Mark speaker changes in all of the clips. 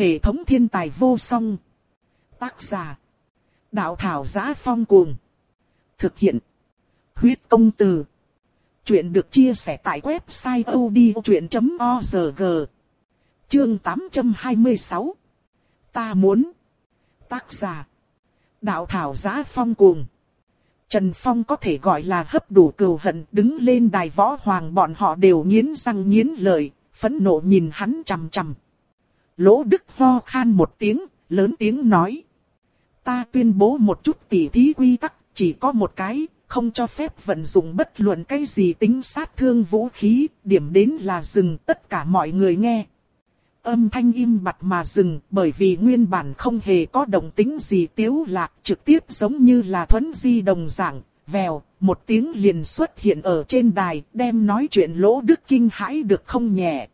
Speaker 1: Hệ thống thiên tài vô song. Tác giả. Đạo thảo giá phong cuồng. Thực hiện. Huyết công từ. Chuyện được chia sẻ tại website odchuyện.org. Chương 826. Ta muốn. Tác giả. Đạo thảo giá phong cuồng. Trần Phong có thể gọi là hấp đủ cừu hận đứng lên đài võ hoàng bọn họ đều nghiến răng nghiến lợi, phẫn nộ nhìn hắn chằm chằm. Lỗ Đức ho khan một tiếng, lớn tiếng nói. Ta tuyên bố một chút tỉ thí quy tắc, chỉ có một cái, không cho phép vận dụng bất luận cái gì tính sát thương vũ khí, điểm đến là dừng tất cả mọi người nghe. Âm thanh im bặt mà dừng bởi vì nguyên bản không hề có động tính gì tiếu lạc trực tiếp giống như là thuấn di đồng dạng, vèo, một tiếng liền xuất hiện ở trên đài đem nói chuyện lỗ đức kinh hãi được không nhẹ.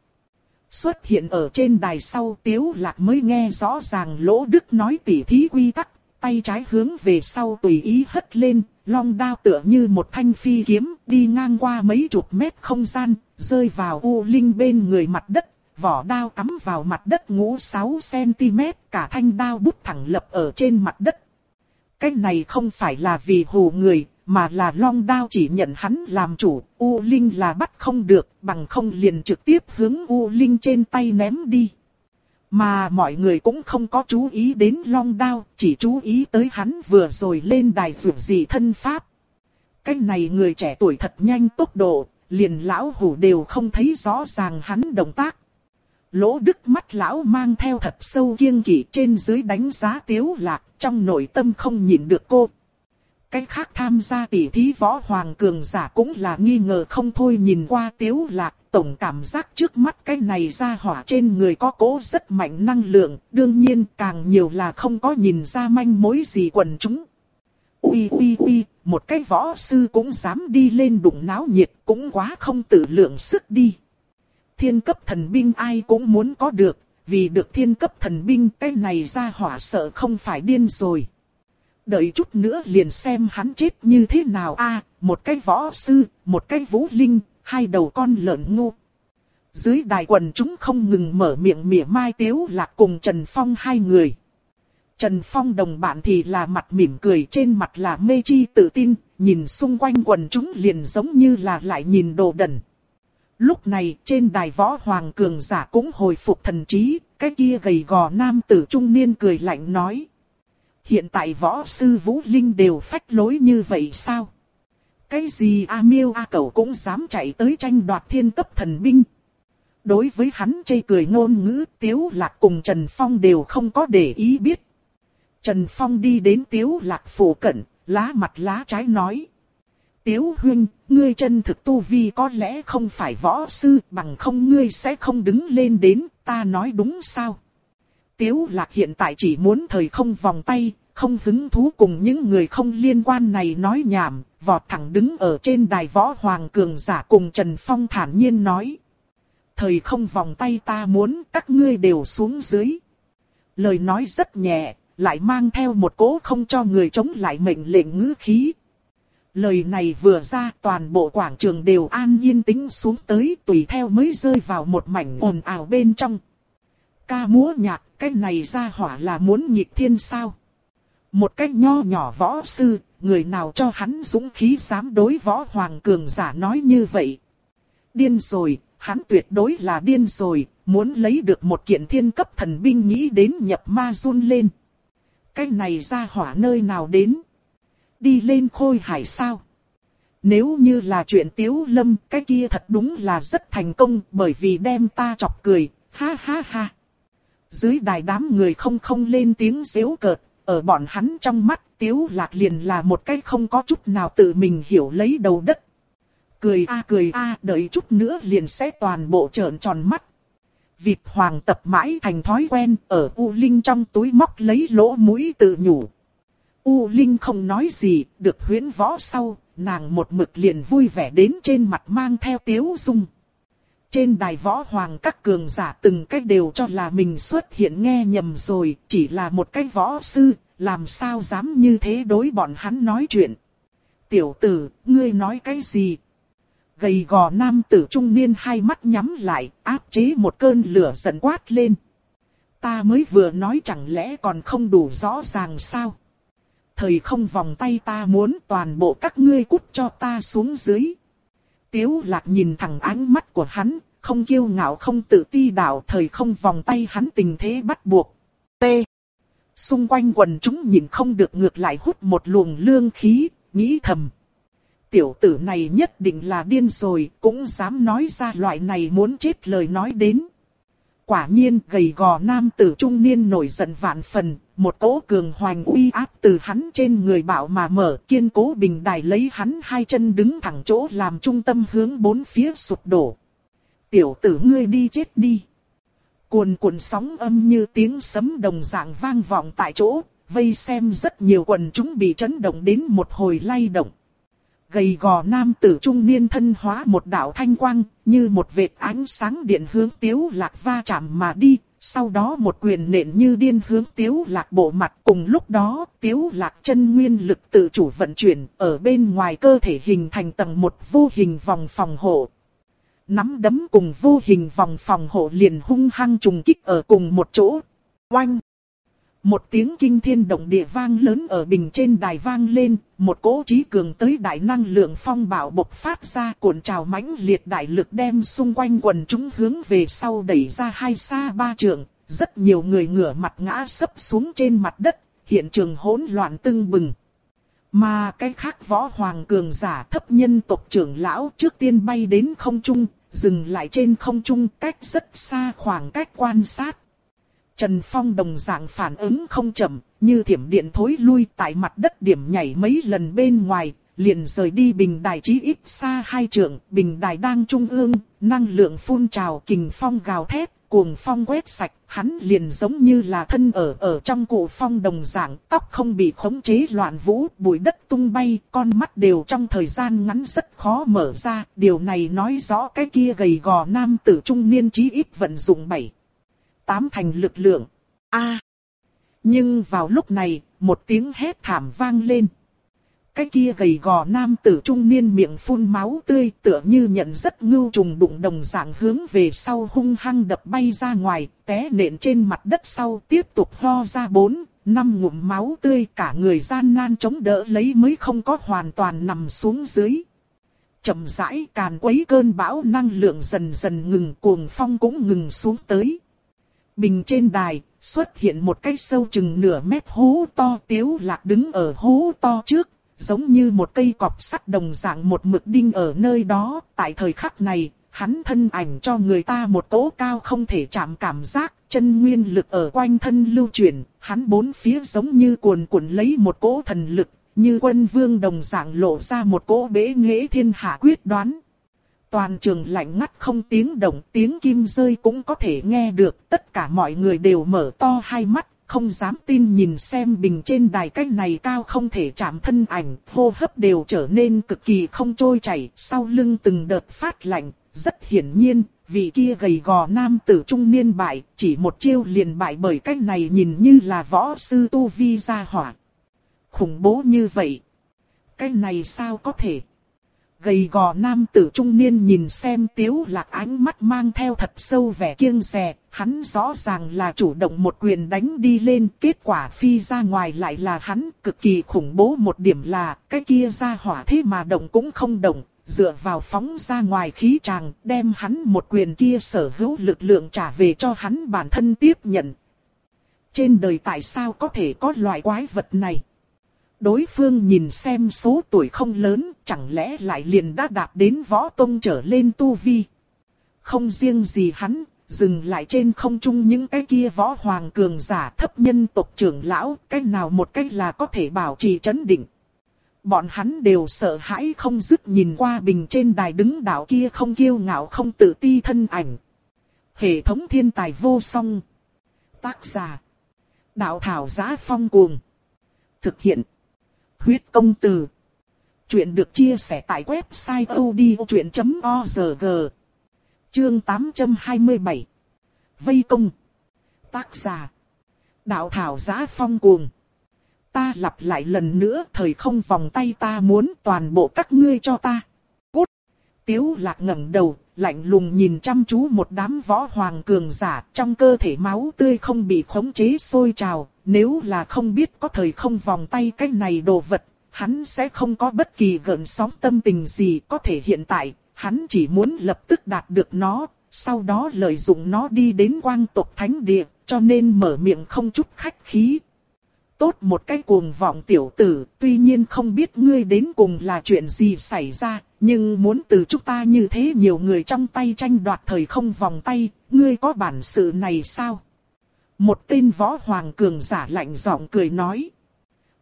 Speaker 1: Xuất hiện ở trên đài sau tiếu lạc mới nghe rõ ràng lỗ đức nói tỉ thí quy tắc, tay trái hướng về sau tùy ý hất lên, long đao tựa như một thanh phi kiếm đi ngang qua mấy chục mét không gian, rơi vào u linh bên người mặt đất vỏ đao cắm vào mặt đất ngũ 6cm, cả thanh đao bút thẳng lập ở trên mặt đất. Cái này không phải là vì hù người, mà là long đao chỉ nhận hắn làm chủ, U Linh là bắt không được, bằng không liền trực tiếp hướng U Linh trên tay ném đi. Mà mọi người cũng không có chú ý đến long đao, chỉ chú ý tới hắn vừa rồi lên đài dù gì thân pháp. Cái này người trẻ tuổi thật nhanh tốc độ, liền lão hủ đều không thấy rõ ràng hắn động tác. Lỗ đức mắt lão mang theo thật sâu kiêng kỵ trên dưới đánh giá tiếu lạc, trong nội tâm không nhìn được cô. Cái khác tham gia tỷ thí võ hoàng cường giả cũng là nghi ngờ không thôi nhìn qua tiếu lạc, tổng cảm giác trước mắt cái này ra hỏa trên người có cố rất mạnh năng lượng, đương nhiên càng nhiều là không có nhìn ra manh mối gì quần chúng. Ui ui ui, một cái võ sư cũng dám đi lên đụng náo nhiệt cũng quá không tự lượng sức đi thiên cấp thần binh ai cũng muốn có được, vì được thiên cấp thần binh cái này ra hỏa sợ không phải điên rồi. Đợi chút nữa liền xem hắn chết như thế nào a một cái võ sư, một cái vũ linh, hai đầu con lợn ngu. Dưới đài quần chúng không ngừng mở miệng mỉa mai tiếu lạc cùng Trần Phong hai người. Trần Phong đồng bạn thì là mặt mỉm cười trên mặt là mê chi tự tin, nhìn xung quanh quần chúng liền giống như là lại nhìn đồ đần. Lúc này trên đài võ hoàng cường giả cũng hồi phục thần trí, cái kia gầy gò nam tử trung niên cười lạnh nói. Hiện tại võ sư Vũ Linh đều phách lối như vậy sao? Cái gì A Miêu A Cẩu cũng dám chạy tới tranh đoạt thiên cấp thần binh. Đối với hắn chây cười ngôn ngữ Tiếu Lạc cùng Trần Phong đều không có để ý biết. Trần Phong đi đến Tiếu Lạc phủ cận, lá mặt lá trái nói. Tiếu huynh, ngươi chân thực tu vi có lẽ không phải võ sư, bằng không ngươi sẽ không đứng lên đến, ta nói đúng sao? Tiếu lạc hiện tại chỉ muốn thời không vòng tay, không hứng thú cùng những người không liên quan này nói nhảm, vọt thẳng đứng ở trên đài võ hoàng cường giả cùng Trần Phong thản nhiên nói. Thời không vòng tay ta muốn các ngươi đều xuống dưới. Lời nói rất nhẹ, lại mang theo một cố không cho người chống lại mệnh lệnh ngữ khí, Lời này vừa ra toàn bộ quảng trường đều an yên tĩnh xuống tới tùy theo mới rơi vào một mảnh ồn ào bên trong. Ca múa nhạc, cái này ra hỏa là muốn nhịp thiên sao? Một cách nho nhỏ võ sư, người nào cho hắn dũng khí dám đối võ hoàng cường giả nói như vậy? Điên rồi, hắn tuyệt đối là điên rồi, muốn lấy được một kiện thiên cấp thần binh nghĩ đến nhập ma run lên. Cái này ra hỏa nơi nào đến? đi lên khôi hải sao? Nếu như là chuyện tiếu lâm, cái kia thật đúng là rất thành công bởi vì đem ta chọc cười, ha ha ha. Dưới đài đám người không không lên tiếng xéo cợt, ở bọn hắn trong mắt tiếu lạc liền là một cái không có chút nào tự mình hiểu lấy đầu đất. Cười a cười a đợi chút nữa liền sẽ toàn bộ trợn tròn mắt. Vịt hoàng tập mãi thành thói quen ở U Linh trong túi móc lấy lỗ mũi tự nhủ. U Linh không nói gì, được huyến võ sau, nàng một mực liền vui vẻ đến trên mặt mang theo tiếu dung. Trên đài võ hoàng các cường giả từng cách đều cho là mình xuất hiện nghe nhầm rồi, chỉ là một cái võ sư, làm sao dám như thế đối bọn hắn nói chuyện. Tiểu tử, ngươi nói cái gì? Gầy gò nam tử trung niên hai mắt nhắm lại, áp chế một cơn lửa giận quát lên ta mới vừa nói chẳng lẽ còn không đủ rõ ràng sao? Thời không vòng tay ta muốn toàn bộ các ngươi cút cho ta xuống dưới. Tiếu lạc nhìn thẳng ánh mắt của hắn, không kiêu ngạo không tự ti đạo thời không vòng tay hắn tình thế bắt buộc. T. Xung quanh quần chúng nhìn không được ngược lại hút một luồng lương khí, nghĩ thầm. Tiểu tử này nhất định là điên rồi, cũng dám nói ra loại này muốn chết lời nói đến. Quả nhiên gầy gò nam tử trung niên nổi giận vạn phần, một cỗ cường hoành uy áp từ hắn trên người bảo mà mở kiên cố bình đài lấy hắn hai chân đứng thẳng chỗ làm trung tâm hướng bốn phía sụp đổ. Tiểu tử ngươi đi chết đi. Cuồn cuộn sóng âm như tiếng sấm đồng dạng vang vọng tại chỗ, vây xem rất nhiều quần chúng bị chấn động đến một hồi lay động. Gầy gò nam tử trung niên thân hóa một đạo thanh quang, như một vệt ánh sáng điện hướng tiếu lạc va chạm mà đi, sau đó một quyền nện như điên hướng tiếu lạc bộ mặt. Cùng lúc đó, tiếu lạc chân nguyên lực tự chủ vận chuyển, ở bên ngoài cơ thể hình thành tầng một vô hình vòng phòng hộ. Nắm đấm cùng vô hình vòng phòng hộ liền hung hăng trùng kích ở cùng một chỗ. Oanh! Một tiếng kinh thiên động địa vang lớn ở bình trên đài vang lên, một cỗ trí cường tới đại năng lượng phong bạo bộc phát ra cuộn trào mãnh liệt đại lực đem xung quanh quần chúng hướng về sau đẩy ra hai xa ba trường, rất nhiều người ngửa mặt ngã sấp xuống trên mặt đất, hiện trường hỗn loạn tưng bừng. Mà cái khác võ hoàng cường giả thấp nhân tộc trưởng lão trước tiên bay đến không trung, dừng lại trên không trung cách rất xa khoảng cách quan sát. Trần Phong đồng dạng phản ứng không chậm, như thiểm điện thối lui tại mặt đất điểm nhảy mấy lần bên ngoài, liền rời đi bình đài chí ít xa hai trượng, bình đài đang trung ương, năng lượng phun trào kình phong gào thét, cuồng phong quét sạch, hắn liền giống như là thân ở ở trong cụ phong đồng dạng, tóc không bị khống chế loạn vũ, bụi đất tung bay, con mắt đều trong thời gian ngắn rất khó mở ra, điều này nói rõ cái kia gầy gò nam tử trung niên chí ít vận dụng bảy tám thành lực lượng. A. Nhưng vào lúc này, một tiếng hét thảm vang lên. Cái kia gầy gò nam tử trung niên miệng phun máu tươi tựa như nhận rất ngưu trùng đụng đồng dạng hướng về sau hung hăng đập bay ra ngoài, té nện trên mặt đất sau tiếp tục ho ra bốn, năm ngụm máu tươi cả người gian nan chống đỡ lấy mới không có hoàn toàn nằm xuống dưới. chậm rãi càn quấy cơn bão năng lượng dần dần ngừng cuồng phong cũng ngừng xuống tới. Bình trên đài, xuất hiện một cái sâu chừng nửa mét hố to tiếu lạc đứng ở hố to trước, giống như một cây cọp sắt đồng dạng một mực đinh ở nơi đó. Tại thời khắc này, hắn thân ảnh cho người ta một cỗ cao không thể chạm cảm giác, chân nguyên lực ở quanh thân lưu chuyển, hắn bốn phía giống như cuồn cuộn lấy một cỗ thần lực, như quân vương đồng dạng lộ ra một cỗ bế nghệ thiên hạ quyết đoán. Toàn trường lạnh ngắt không tiếng động, tiếng kim rơi cũng có thể nghe được, tất cả mọi người đều mở to hai mắt, không dám tin nhìn xem bình trên đài cách này cao không thể chạm thân ảnh, hô hấp đều trở nên cực kỳ không trôi chảy, sau lưng từng đợt phát lạnh, rất hiển nhiên, vị kia gầy gò nam tử trung niên bại, chỉ một chiêu liền bại bởi cách này nhìn như là võ sư tu vi gia hỏa. Khủng bố như vậy. Cái này sao có thể? Gầy gò nam tử trung niên nhìn xem tiếu lạc ánh mắt mang theo thật sâu vẻ kiêng rè, hắn rõ ràng là chủ động một quyền đánh đi lên, kết quả phi ra ngoài lại là hắn, cực kỳ khủng bố một điểm là, cái kia ra hỏa thế mà động cũng không động, dựa vào phóng ra ngoài khí tràng, đem hắn một quyền kia sở hữu lực lượng trả về cho hắn bản thân tiếp nhận. Trên đời tại sao có thể có loại quái vật này? Đối phương nhìn xem số tuổi không lớn, chẳng lẽ lại liền đã đạt đến võ tông trở lên tu vi. Không riêng gì hắn, dừng lại trên không trung những cái kia võ hoàng cường giả thấp nhân tộc trưởng lão, cái nào một cách là có thể bảo trì chấn định. Bọn hắn đều sợ hãi không dứt nhìn qua bình trên đài đứng đảo kia không kiêu ngạo không tự ti thân ảnh. Hệ thống thiên tài vô song. Tác giả. Đạo thảo giá phong cuồng. Thực hiện. Huyết công từ. Chuyện được chia sẻ tại website odchuyện.org. Chương 827. Vây công. Tác giả. Đạo thảo giá phong cuồng. Ta lặp lại lần nữa thời không vòng tay ta muốn toàn bộ các ngươi cho ta. Cút. Tiếu lạc ngẩng đầu, lạnh lùng nhìn chăm chú một đám võ hoàng cường giả, trong cơ thể máu tươi không bị khống chế sôi trào, nếu là không biết có thời không vòng tay cái này đồ vật, hắn sẽ không có bất kỳ gợn sóng tâm tình gì có thể hiện tại, hắn chỉ muốn lập tức đạt được nó, sau đó lợi dụng nó đi đến quang tộc thánh địa, cho nên mở miệng không chút khách khí. Tốt một cái cuồng vọng tiểu tử, tuy nhiên không biết ngươi đến cùng là chuyện gì xảy ra, nhưng muốn từ chúng ta như thế nhiều người trong tay tranh đoạt thời không vòng tay, ngươi có bản sự này sao? Một tên võ hoàng cường giả lạnh giọng cười nói.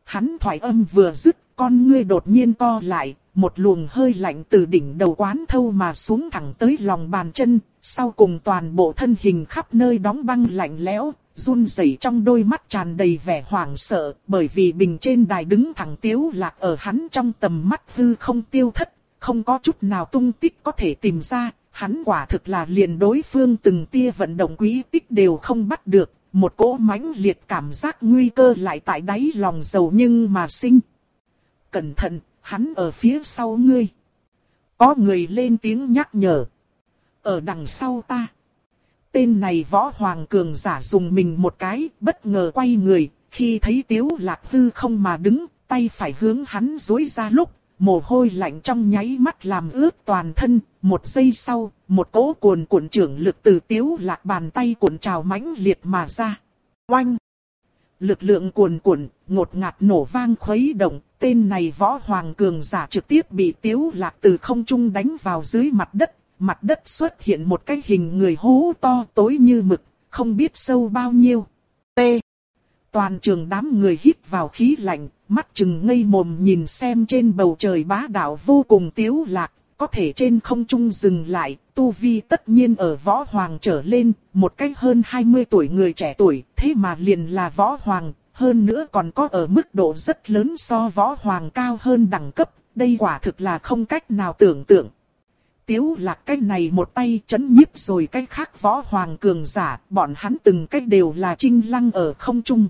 Speaker 1: Hắn thoại âm vừa dứt, con ngươi đột nhiên co lại, một luồng hơi lạnh từ đỉnh đầu quán thâu mà xuống thẳng tới lòng bàn chân, sau cùng toàn bộ thân hình khắp nơi đóng băng lạnh lẽo, run rẩy trong đôi mắt tràn đầy vẻ hoảng sợ, bởi vì bình trên đài đứng thẳng tiếu lạc ở hắn trong tầm mắt hư không tiêu thất, không có chút nào tung tích có thể tìm ra, hắn quả thực là liền đối phương từng tia vận động quý tích đều không bắt được, một cỗ mãnh liệt cảm giác nguy cơ lại tại đáy lòng dầu nhưng mà sinh. Cẩn thận, hắn ở phía sau ngươi. Có người lên tiếng nhắc nhở. Ở đằng sau ta. Tên này võ hoàng cường giả dùng mình một cái, bất ngờ quay người, khi thấy tiếu lạc tư không mà đứng, tay phải hướng hắn dối ra lúc, mồ hôi lạnh trong nháy mắt làm ướt toàn thân, một giây sau, một cỗ cuồn cuộn trưởng lực từ tiếu lạc bàn tay cuộn trào mãnh liệt mà ra. Oanh! Lực lượng cuồn cuộn, ngột ngạt nổ vang khuấy động, tên này võ hoàng cường giả trực tiếp bị tiếu lạc từ không trung đánh vào dưới mặt đất, mặt đất xuất hiện một cái hình người hố to tối như mực, không biết sâu bao nhiêu. T. Toàn trường đám người hít vào khí lạnh, mắt chừng ngây mồm nhìn xem trên bầu trời bá đạo vô cùng tiếu lạc, có thể trên không trung dừng lại, tu vi tất nhiên ở võ hoàng trở lên, một cách hơn 20 tuổi người trẻ tuổi, thế mà liền là võ hoàng, hơn nữa còn có ở mức độ rất lớn so võ hoàng cao hơn đẳng cấp, đây quả thực là không cách nào tưởng tượng. Tiếu lạc cái này một tay chấn nhiếp rồi cái khác võ hoàng cường giả, bọn hắn từng cách đều là trinh lăng ở không trung.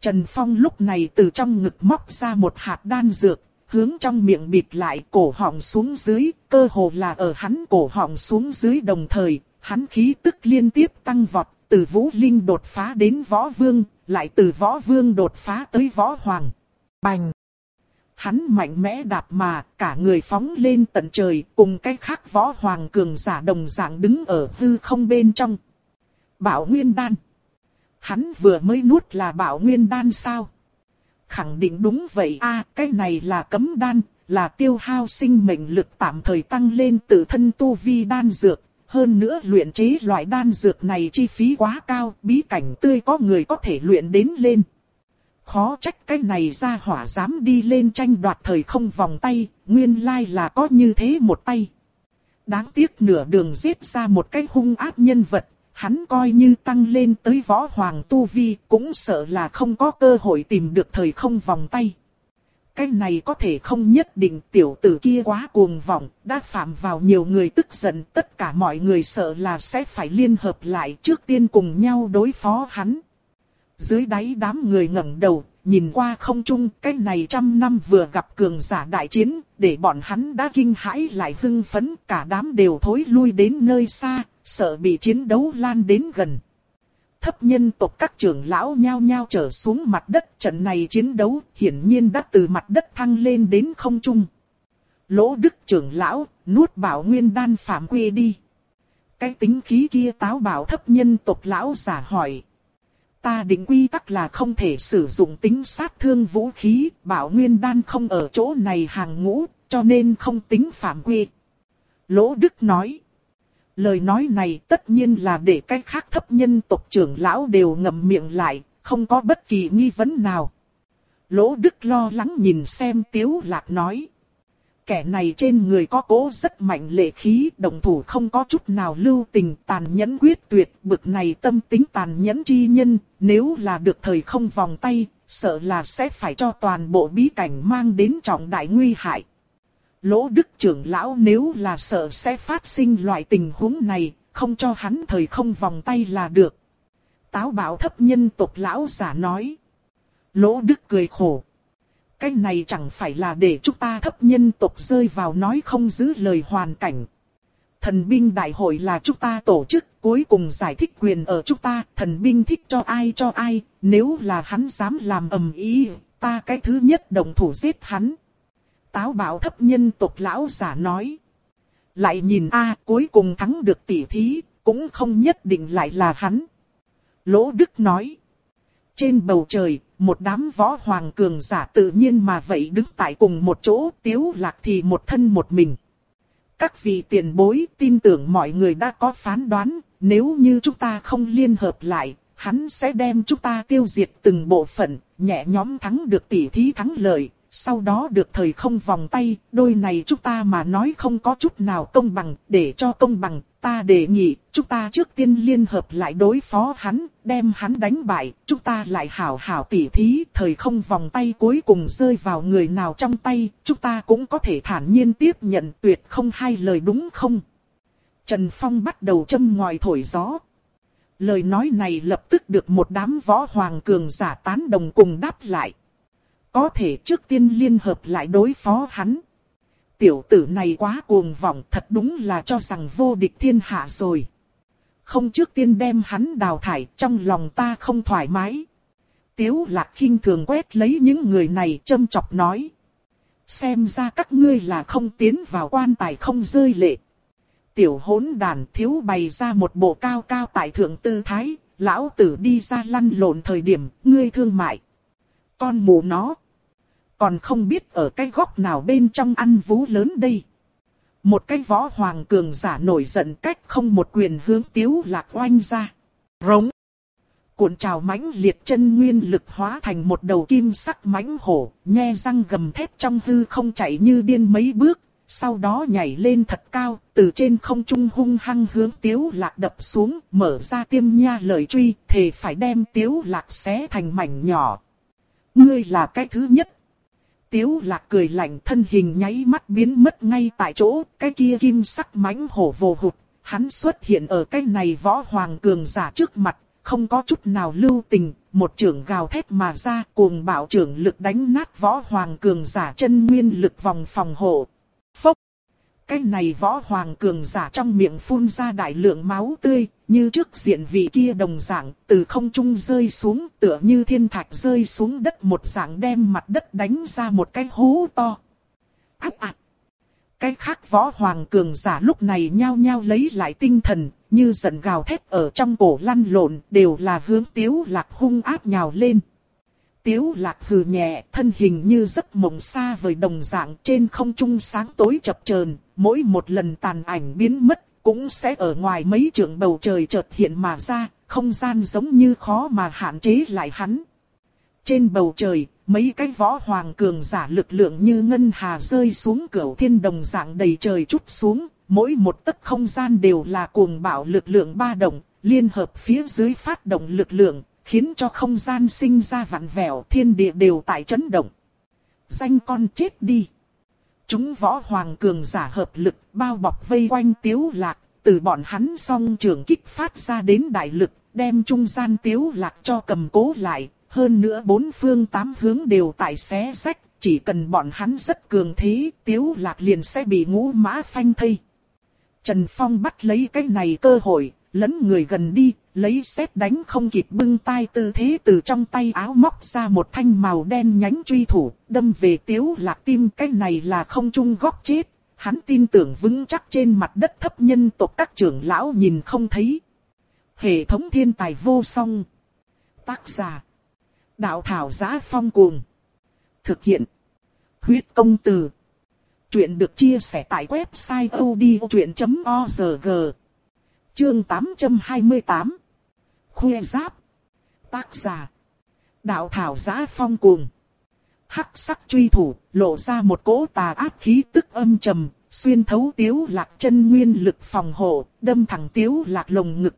Speaker 1: Trần Phong lúc này từ trong ngực móc ra một hạt đan dược, hướng trong miệng bịt lại cổ họng xuống dưới, cơ hồ là ở hắn cổ họng xuống dưới đồng thời, hắn khí tức liên tiếp tăng vọt, từ vũ linh đột phá đến võ vương, lại từ võ vương đột phá tới võ hoàng. Bành! Hắn mạnh mẽ đạp mà, cả người phóng lên tận trời, cùng cái khác võ hoàng cường giả đồng dạng đứng ở hư không bên trong. Bảo Nguyên Đan. Hắn vừa mới nuốt là Bảo Nguyên Đan sao? Khẳng định đúng vậy a cái này là cấm đan, là tiêu hao sinh mệnh lực tạm thời tăng lên tự thân tu vi đan dược. Hơn nữa luyện chế loại đan dược này chi phí quá cao, bí cảnh tươi có người có thể luyện đến lên. Khó trách cái này ra hỏa dám đi lên tranh đoạt thời không vòng tay, nguyên lai là có như thế một tay. Đáng tiếc nửa đường giết ra một cái hung ác nhân vật, hắn coi như tăng lên tới võ hoàng tu vi cũng sợ là không có cơ hội tìm được thời không vòng tay. Cái này có thể không nhất định tiểu tử kia quá cuồng vọng, đã phạm vào nhiều người tức giận, tất cả mọi người sợ là sẽ phải liên hợp lại trước tiên cùng nhau đối phó hắn. Dưới đáy đám người ngẩng đầu, nhìn qua không trung, cái này trăm năm vừa gặp cường giả đại chiến, để bọn hắn đã kinh hãi lại hưng phấn, cả đám đều thối lui đến nơi xa, sợ bị chiến đấu lan đến gần. Thấp nhân tộc các trưởng lão nhao nhao trở xuống mặt đất, trận này chiến đấu hiển nhiên đã từ mặt đất thăng lên đến không trung. Lỗ đức trưởng lão, nuốt bảo nguyên đan phạm quy đi. Cái tính khí kia táo bảo thấp nhân tộc lão giả hỏi. Ta định quy tắc là không thể sử dụng tính sát thương vũ khí, bảo nguyên đan không ở chỗ này hàng ngũ, cho nên không tính phạm quy. Lỗ Đức nói. Lời nói này tất nhiên là để cách khác thấp nhân tộc trưởng lão đều ngậm miệng lại, không có bất kỳ nghi vấn nào. Lỗ Đức lo lắng nhìn xem Tiếu Lạc nói. Kẻ này trên người có cố rất mạnh lệ khí, đồng thủ không có chút nào lưu tình tàn nhẫn quyết tuyệt, bực này tâm tính tàn nhẫn chi nhân, nếu là được thời không vòng tay, sợ là sẽ phải cho toàn bộ bí cảnh mang đến trọng đại nguy hại. Lỗ đức trưởng lão nếu là sợ sẽ phát sinh loại tình huống này, không cho hắn thời không vòng tay là được. Táo bảo thấp nhân tộc lão giả nói. Lỗ đức cười khổ. Cái này chẳng phải là để chúng ta thấp nhân tộc rơi vào nói không giữ lời hoàn cảnh. thần binh đại hội là chúng ta tổ chức, cuối cùng giải thích quyền ở chúng ta, thần binh thích cho ai cho ai, nếu là hắn dám làm ầm ý, ta cái thứ nhất đồng thủ giết hắn. Táo bảo thấp nhân tộc lão giả nói. Lại nhìn a cuối cùng thắng được tỷ thí, cũng không nhất định lại là hắn. Lỗ Đức nói. Trên bầu trời, một đám võ hoàng cường giả tự nhiên mà vậy đứng tại cùng một chỗ, tiếu lạc thì một thân một mình. Các vị tiền bối tin tưởng mọi người đã có phán đoán, nếu như chúng ta không liên hợp lại, hắn sẽ đem chúng ta tiêu diệt từng bộ phận, nhẹ nhóm thắng được tỷ thí thắng lợi, sau đó được thời không vòng tay, đôi này chúng ta mà nói không có chút nào công bằng, để cho công bằng, ta đề nghị, chúng ta trước tiên liên hợp lại đối phó hắn, đem hắn đánh bại, chúng ta lại hảo hảo tỉ thí, thời không vòng tay cuối cùng rơi vào người nào trong tay, chúng ta cũng có thể thản nhiên tiếp nhận tuyệt không hai lời đúng không? Trần Phong bắt đầu châm ngòi thổi gió. Lời nói này lập tức được một đám võ hoàng cường giả tán đồng cùng đáp lại. Có thể trước tiên liên hợp lại đối phó hắn. Tiểu tử này quá cuồng vọng thật đúng là cho rằng vô địch thiên hạ rồi. Không trước tiên đem hắn đào thải trong lòng ta không thoải mái. Tiếu lạc khinh thường quét lấy những người này châm chọc nói. Xem ra các ngươi là không tiến vào quan tài không rơi lệ. Tiểu hỗn đàn thiếu bày ra một bộ cao cao tại thượng tư thái, lão tử đi ra lăn lộn thời điểm, ngươi thương mại. Con mù nó. Còn không biết ở cái góc nào bên trong ăn vú lớn đây. Một cái võ hoàng cường giả nổi giận cách không một quyền hướng tiếu lạc oanh ra. Rống. Cuộn trào mãnh liệt chân nguyên lực hóa thành một đầu kim sắc mãnh hổ, nhe răng gầm thét trong hư không chạy như điên mấy bước, sau đó nhảy lên thật cao, từ trên không trung hung hăng hướng tiếu lạc đập xuống, mở ra tiêm nha lời truy, thề phải đem tiếu lạc xé thành mảnh nhỏ. Ngươi là cái thứ nhất. Tiếu lạc cười lạnh thân hình nháy mắt biến mất ngay tại chỗ, cái kia kim sắc mãnh hổ vồ hụt, hắn xuất hiện ở cái này võ hoàng cường giả trước mặt, không có chút nào lưu tình, một trưởng gào thét mà ra cuồng bạo trưởng lực đánh nát võ hoàng cường giả chân nguyên lực vòng phòng hộ. Phốc! Cái này võ hoàng cường giả trong miệng phun ra đại lượng máu tươi, như trước diện vị kia đồng dạng, từ không trung rơi xuống, tựa như thiên thạch rơi xuống đất một dạng đem mặt đất đánh ra một cái hố to. Ác ạc! Cái khác võ hoàng cường giả lúc này nhao nhao lấy lại tinh thần, như giận gào thét ở trong cổ lăn lộn, đều là hướng tiếu lạc hung áp nhào lên. Tiếu lạc hừ nhẹ, thân hình như giấc mộng xa vời đồng dạng trên không trung sáng tối chập chờn, mỗi một lần tàn ảnh biến mất, cũng sẽ ở ngoài mấy trường bầu trời chợt hiện mà ra, không gian giống như khó mà hạn chế lại hắn. Trên bầu trời, mấy cái võ hoàng cường giả lực lượng như ngân hà rơi xuống cửu thiên đồng dạng đầy trời chút xuống, mỗi một tấc không gian đều là cuồng bạo lực lượng ba động, liên hợp phía dưới phát động lực lượng, khiến cho không gian sinh ra vặn vẹo thiên địa đều tại chấn động. Danh con chết đi. Chúng võ hoàng cường giả hợp lực bao bọc vây quanh tiếu lạc, từ bọn hắn song trường kích phát ra đến đại lực, đem trung gian tiếu lạc cho cầm cố lại, hơn nữa bốn phương tám hướng đều tại xé sách, chỉ cần bọn hắn rất cường thế, tiếu lạc liền sẽ bị ngũ mã phanh thây. Trần Phong bắt lấy cái này cơ hội, lấn người gần đi, lấy xét đánh không kịp bưng tay tư thế từ trong tay áo móc ra một thanh màu đen nhánh truy thủ, đâm về tiếu lạc tim cái này là không trung góc chết. Hắn tin tưởng vững chắc trên mặt đất thấp nhân tộc các trưởng lão nhìn không thấy. Hệ thống thiên tài vô song. Tác giả. Đạo thảo giá phong cuồng. Thực hiện. Huyết công từ. Chuyện được chia sẻ tại website odchuyện.org. Chương 828 Khuê Giáp. Tác giả. Đạo thảo giá phong cuồng. Hắc sắc truy thủ, lộ ra một cỗ tà áp khí tức âm trầm, Xuyên thấu tiếu lạc chân nguyên lực phòng hộ, Đâm thẳng tiếu lạc lồng ngực.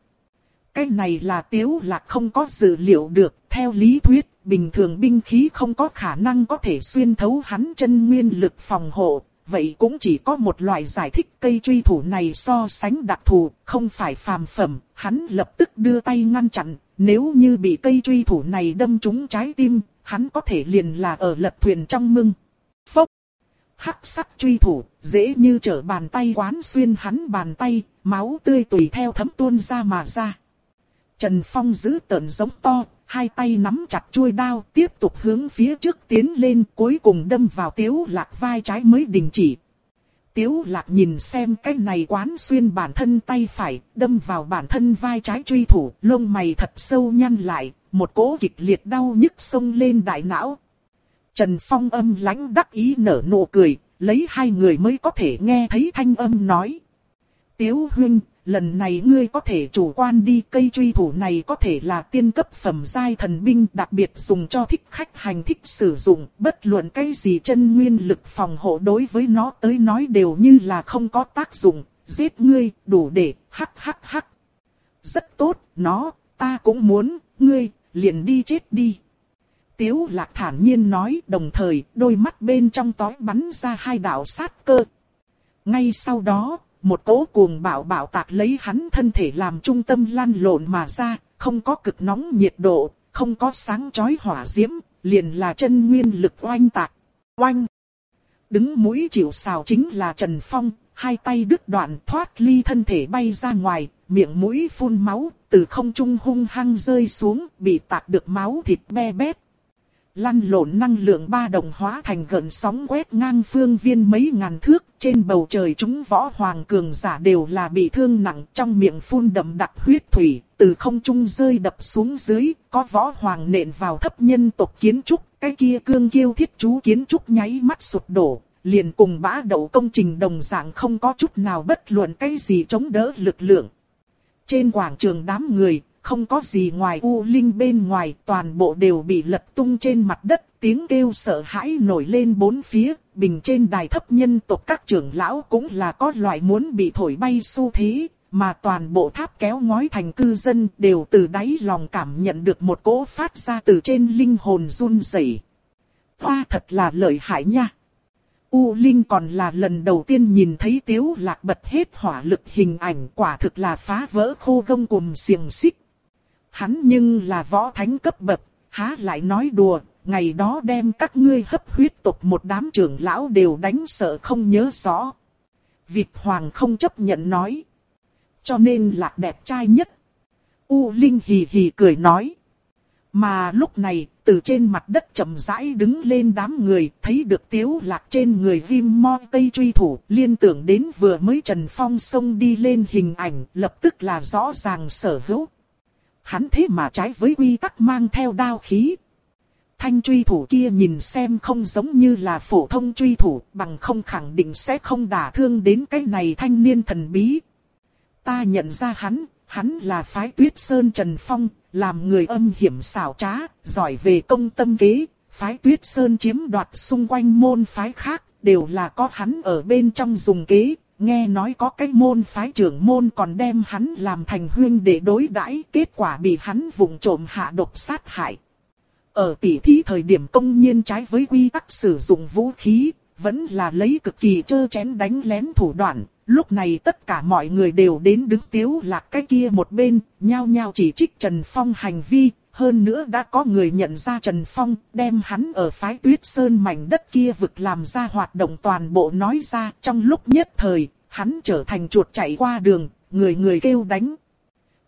Speaker 1: Cái này là tiếu lạc không có dự liệu được, Theo lý thuyết, bình thường binh khí không có khả năng có thể xuyên thấu hắn chân nguyên lực phòng hộ vậy cũng chỉ có một loại giải thích cây truy thủ này so sánh đặc thù, không phải phàm phẩm, hắn lập tức đưa tay ngăn chặn, nếu như bị cây truy thủ này đâm trúng trái tim, hắn có thể liền là ở lật thuyền trong mưng. Phốc! hắc sắc truy thủ, dễ như trở bàn tay quán xuyên hắn bàn tay, máu tươi tùy theo thấm tuôn ra mà ra. Trần Phong giữ tợn giống to, hai tay nắm chặt chuôi đao, tiếp tục hướng phía trước tiến lên, cuối cùng đâm vào tiếu lạc vai trái mới đình chỉ. Tiếu lạc nhìn xem cái này quán xuyên bản thân tay phải, đâm vào bản thân vai trái truy thủ, lông mày thật sâu nhăn lại, một cỗ kịch liệt đau nhức xông lên đại não. Trần Phong âm lãnh đắc ý nở nụ cười, lấy hai người mới có thể nghe thấy thanh âm nói. Tiếu huynh, lần này ngươi có thể chủ quan đi cây truy thủ này có thể là tiên cấp phẩm giai thần binh đặc biệt dùng cho thích khách hành thích sử dụng, bất luận cái gì chân nguyên lực phòng hộ đối với nó tới nói đều như là không có tác dụng, giết ngươi, đủ để, hắc hắc hắc. Rất tốt, nó, ta cũng muốn, ngươi, liền đi chết đi. Tiếu lạc thản nhiên nói đồng thời đôi mắt bên trong tói bắn ra hai đạo sát cơ. Ngay sau đó, một cỗ cuồng bạo bạo tạc lấy hắn thân thể làm trung tâm lăn lộn mà ra, không có cực nóng nhiệt độ, không có sáng chói hỏa diễm, liền là chân nguyên lực oanh tạc. Oanh! Đứng mũi chịu sào chính là Trần Phong, hai tay đứt đoạn thoát ly thân thể bay ra ngoài, miệng mũi phun máu, từ không trung hung hăng rơi xuống, bị tạc được máu thịt be bét. Lăn lộn năng lượng ba đồng hóa thành gần sóng quét ngang phương viên mấy ngàn thước, trên bầu trời chúng võ hoàng cường giả đều là bị thương nặng trong miệng phun đậm đặc huyết thủy, từ không trung rơi đập xuống dưới, có võ hoàng nện vào thấp nhân tộc kiến trúc, cái kia cương kiêu thiết chú kiến trúc nháy mắt sụp đổ, liền cùng bã đậu công trình đồng dạng không có chút nào bất luận cái gì chống đỡ lực lượng. Trên quảng trường đám người, không có gì ngoài U Linh bên ngoài, toàn bộ đều bị lật tung trên mặt đất, tiếng kêu sợ hãi nổi lên bốn phía, bình trên đài thấp nhân tộc các trưởng lão cũng là có loại muốn bị thổi bay xu thế, mà toàn bộ tháp kéo ngói thành cư dân đều từ đáy lòng cảm nhận được một cỗ phát ra từ trên linh hồn run rẩy. Hoa thật là lợi hại nha! U Linh còn là lần đầu tiên nhìn thấy tiếu lạc bật hết hỏa lực hình ảnh quả thực là phá vỡ khô gông cùng xiềng xích. Hắn nhưng là võ thánh cấp bậc, há lại nói đùa, ngày đó đem các ngươi hấp huyết tộc một đám trưởng lão đều đánh sợ không nhớ rõ. Việt Hoàng không chấp nhận nói. Cho nên là đẹp trai nhất. U Linh hì hì cười nói. Mà lúc này, từ trên mặt đất chậm rãi đứng lên đám người, thấy được tiếu lạc trên người viêm mo tây truy thủ, liên tưởng đến vừa mới Trần Phong xông đi lên hình ảnh, lập tức là rõ ràng sở hữu. Hắn thế mà trái với quy tắc mang theo đao khí. Thanh truy thủ kia nhìn xem không giống như là phổ thông truy thủ, bằng không khẳng định sẽ không đả thương đến cái này thanh niên thần bí. Ta nhận ra hắn, hắn là phái tuyết sơn Trần Phong, làm người âm hiểm xảo trá, giỏi về công tâm kế, phái tuyết sơn chiếm đoạt xung quanh môn phái khác, đều là có hắn ở bên trong dùng kế, nghe nói có cái môn phái trưởng môn còn đem hắn làm thành huyên để đối đãi, kết quả bị hắn vùng trộm hạ độc sát hại. Ở tỷ thí thời điểm công nhiên trái với quy tắc sử dụng vũ khí, vẫn là lấy cực kỳ chơ chén đánh lén thủ đoạn, Lúc này tất cả mọi người đều đến đứng tiếu lạc cái kia một bên, nhao nhao chỉ trích Trần Phong hành vi, hơn nữa đã có người nhận ra Trần Phong, đem hắn ở phái tuyết sơn mảnh đất kia vực làm ra hoạt động toàn bộ nói ra, trong lúc nhất thời, hắn trở thành chuột chạy qua đường, người người kêu đánh.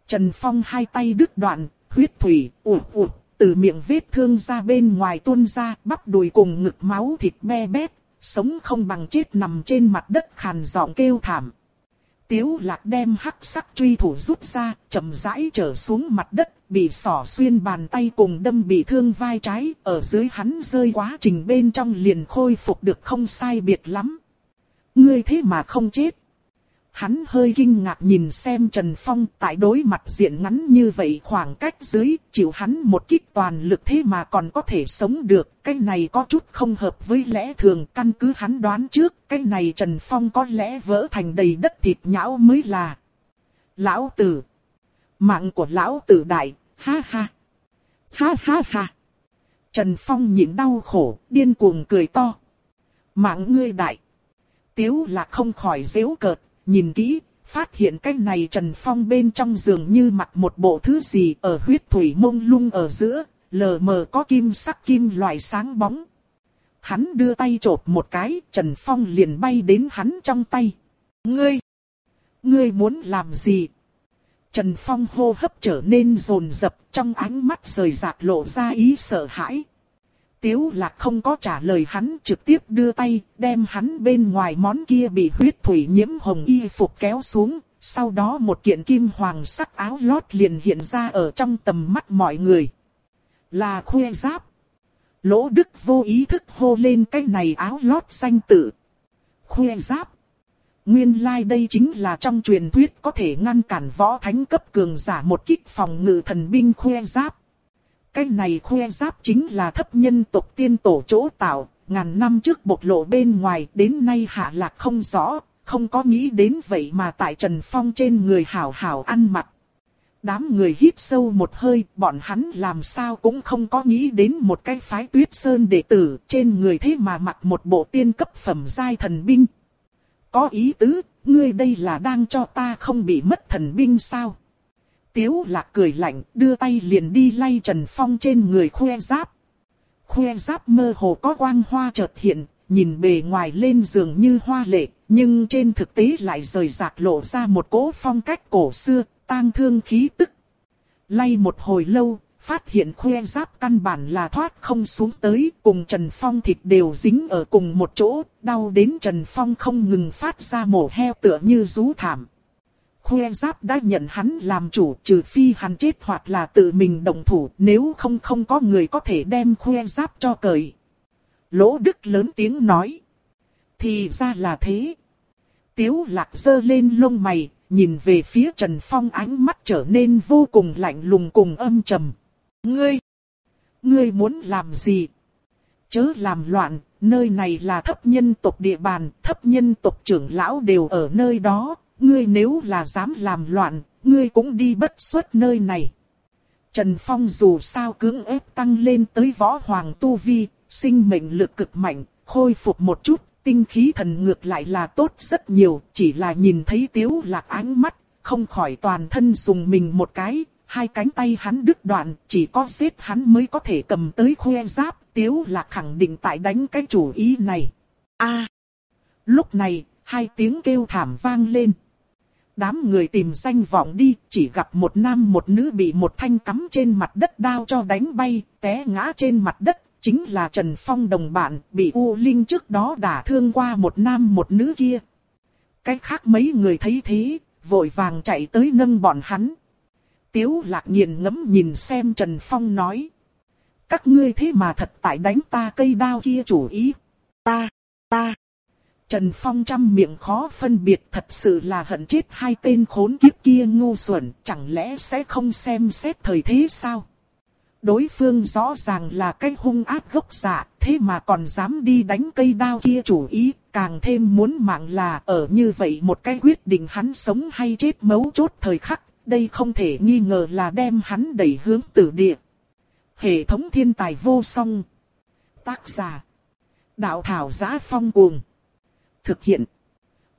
Speaker 1: Trần Phong hai tay đứt đoạn, huyết thủy, ụt ụt, từ miệng vết thương ra bên ngoài tuôn ra, bắp đùi cùng ngực máu thịt be bét, sống không bằng chết nằm trên mặt đất khàn giọng kêu thảm. Tiếu lạc đem hắc sắc truy thủ rút ra, chậm rãi trở xuống mặt đất, bị sỏ xuyên bàn tay cùng đâm bị thương vai trái, ở dưới hắn rơi quá trình bên trong liền khôi phục được không sai biệt lắm. Ngươi thế mà không chết. Hắn hơi kinh ngạc nhìn xem Trần Phong tại đối mặt diện ngắn như vậy khoảng cách dưới, chịu hắn một kích toàn lực thế mà còn có thể sống được. Cái này có chút không hợp với lẽ thường căn cứ hắn đoán trước, cái này Trần Phong có lẽ vỡ thành đầy đất thịt nhão mới là. Lão tử. Mạng của lão tử đại, ha ha. Ha ha ha. Trần Phong nhịn đau khổ, điên cuồng cười to. Mạng ngươi đại. Tiếu là không khỏi dễu cợt, nhìn kỹ, phát hiện cái này Trần Phong bên trong giường như mặc một bộ thứ gì ở huyết thủy mông lung ở giữa, lờ mờ có kim sắc kim loại sáng bóng. hắn đưa tay chộp một cái, Trần Phong liền bay đến hắn trong tay. Ngươi! Ngươi muốn làm gì? Trần Phong hô hấp trở nên rồn rập, trong ánh mắt rời rạc lộ ra ý sợ hãi. Tiếu lạc không có trả lời hắn, trực tiếp đưa tay, đem hắn bên ngoài món kia bị huyết thủy nhiễm hồng y phục kéo xuống. Sau đó một kiện kim hoàng sắc áo lót liền hiện ra ở trong tầm mắt mọi người. Là khuê giáp. Lỗ Đức vô ý thức hô lên cái này áo lót xanh tử. Khuê giáp. Nguyên lai like đây chính là trong truyền thuyết có thể ngăn cản võ thánh cấp cường giả một kích phòng ngự thần binh khuê giáp. Cái này khuê giáp chính là thấp nhân tộc tiên tổ chỗ tạo, ngàn năm trước bộc lộ bên ngoài đến nay hạ lạc không rõ, không có nghĩ đến vậy mà tại Trần Phong trên người hảo hảo ăn mặc. Đám người hít sâu một hơi, bọn hắn làm sao cũng không có nghĩ đến một cái phái tuyết sơn đệ tử trên người thế mà mặc một bộ tiên cấp phẩm giai thần binh. Có ý tứ, ngươi đây là đang cho ta không bị mất thần binh sao? Tiếu lạc cười lạnh, đưa tay liền đi lay Trần Phong trên người khoe giáp. Khoe giáp mơ hồ có quang hoa chợt hiện, nhìn bề ngoài lên giường như hoa lệ, nhưng trên thực tế lại rời rạc lộ ra một cỗ phong cách cổ xưa, tang thương khí tức. Lay một hồi lâu, phát hiện khoe giáp căn bản là thoát không xuống tới, cùng Trần Phong thịt đều dính ở cùng một chỗ, đau đến Trần Phong không ngừng phát ra mổ heo tựa như rú thảm. Khoe giáp đã nhận hắn làm chủ trừ phi hắn chết hoặc là tự mình động thủ, nếu không không có người có thể đem khoe giáp cho cởi. Lỗ Đức lớn tiếng nói. Thì ra là thế. Tiếu lạc dơ lên lông mày, nhìn về phía Trần Phong ánh mắt trở nên vô cùng lạnh lùng cùng âm trầm. Ngươi! Ngươi muốn làm gì? Chớ làm loạn, nơi này là thấp nhân tộc địa bàn, thấp nhân tộc trưởng lão đều ở nơi đó, ngươi nếu là dám làm loạn, ngươi cũng đi bất xuất nơi này. Trần Phong dù sao cưỡng ép tăng lên tới võ hoàng tu vi, sinh mệnh lực cực mạnh, khôi phục một chút, tinh khí thần ngược lại là tốt rất nhiều, chỉ là nhìn thấy tiếu lạc ánh mắt, không khỏi toàn thân dùng mình một cái, hai cánh tay hắn đứt đoạn, chỉ có giết hắn mới có thể cầm tới khoe giáp, tiếu là khẳng định tại đánh cái chủ ý này. a Lúc này, hai tiếng kêu thảm vang lên. Đám người tìm danh vọng đi, chỉ gặp một nam một nữ bị một thanh cắm trên mặt đất đao cho đánh bay, té ngã trên mặt đất, chính là Trần Phong đồng bạn, bị U Linh trước đó đả thương qua một nam một nữ kia. Cách khác mấy người thấy thế, vội vàng chạy tới nâng bọn hắn. Tiếu lạc nghiền ngẫm nhìn xem Trần Phong nói. Các ngươi thế mà thật tại đánh ta cây đao kia chủ ý. Ta, ta. Trần Phong trăm miệng khó phân biệt thật sự là hận chết hai tên khốn kiếp kia ngu xuẩn, chẳng lẽ sẽ không xem xét thời thế sao? Đối phương rõ ràng là cái hung ác gốc dạ, thế mà còn dám đi đánh cây đao kia chủ ý, càng thêm muốn mạng là ở như vậy một cái quyết định hắn sống hay chết mấu chốt thời khắc, đây không thể nghi ngờ là đem hắn đẩy hướng tử địa. Hệ thống thiên tài vô song. Tác giả. Đạo thảo giá phong cuồng. Thực hiện.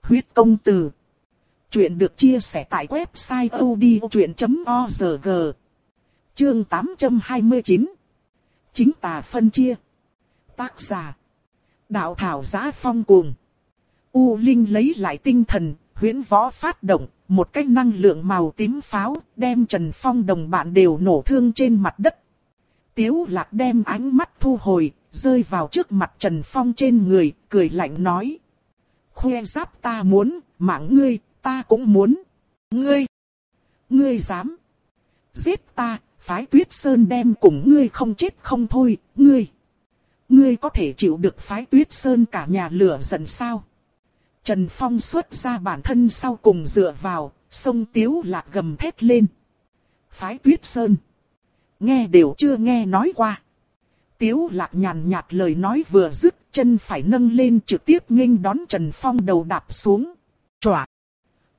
Speaker 1: Huyết công từ. Chuyện được chia sẻ tại website odchuyện.org. Chương 829. Chính tà phân chia. Tác giả. Đạo thảo giá phong cuồng. U Linh lấy lại tinh thần, huyễn võ phát động, một cái năng lượng màu tím pháo, đem Trần Phong đồng bạn đều nổ thương trên mặt đất. Tiếu lạc đem ánh mắt thu hồi, rơi vào trước mặt Trần Phong trên người, cười lạnh nói. Khoe giáp ta muốn, mạng ngươi, ta cũng muốn. Ngươi, ngươi dám giết ta, phái tuyết sơn đem cùng ngươi không chết không thôi, ngươi. Ngươi có thể chịu được phái tuyết sơn cả nhà lửa giận sao? Trần Phong xuất ra bản thân sau cùng dựa vào, sông Tiếu Lạc gầm thét lên. Phái Tuyết Sơn. Nghe đều chưa nghe nói qua. Tiếu Lạc nhàn nhạt lời nói vừa dứt, chân phải nâng lên trực tiếp nghênh đón Trần Phong đầu đạp xuống. Chòa.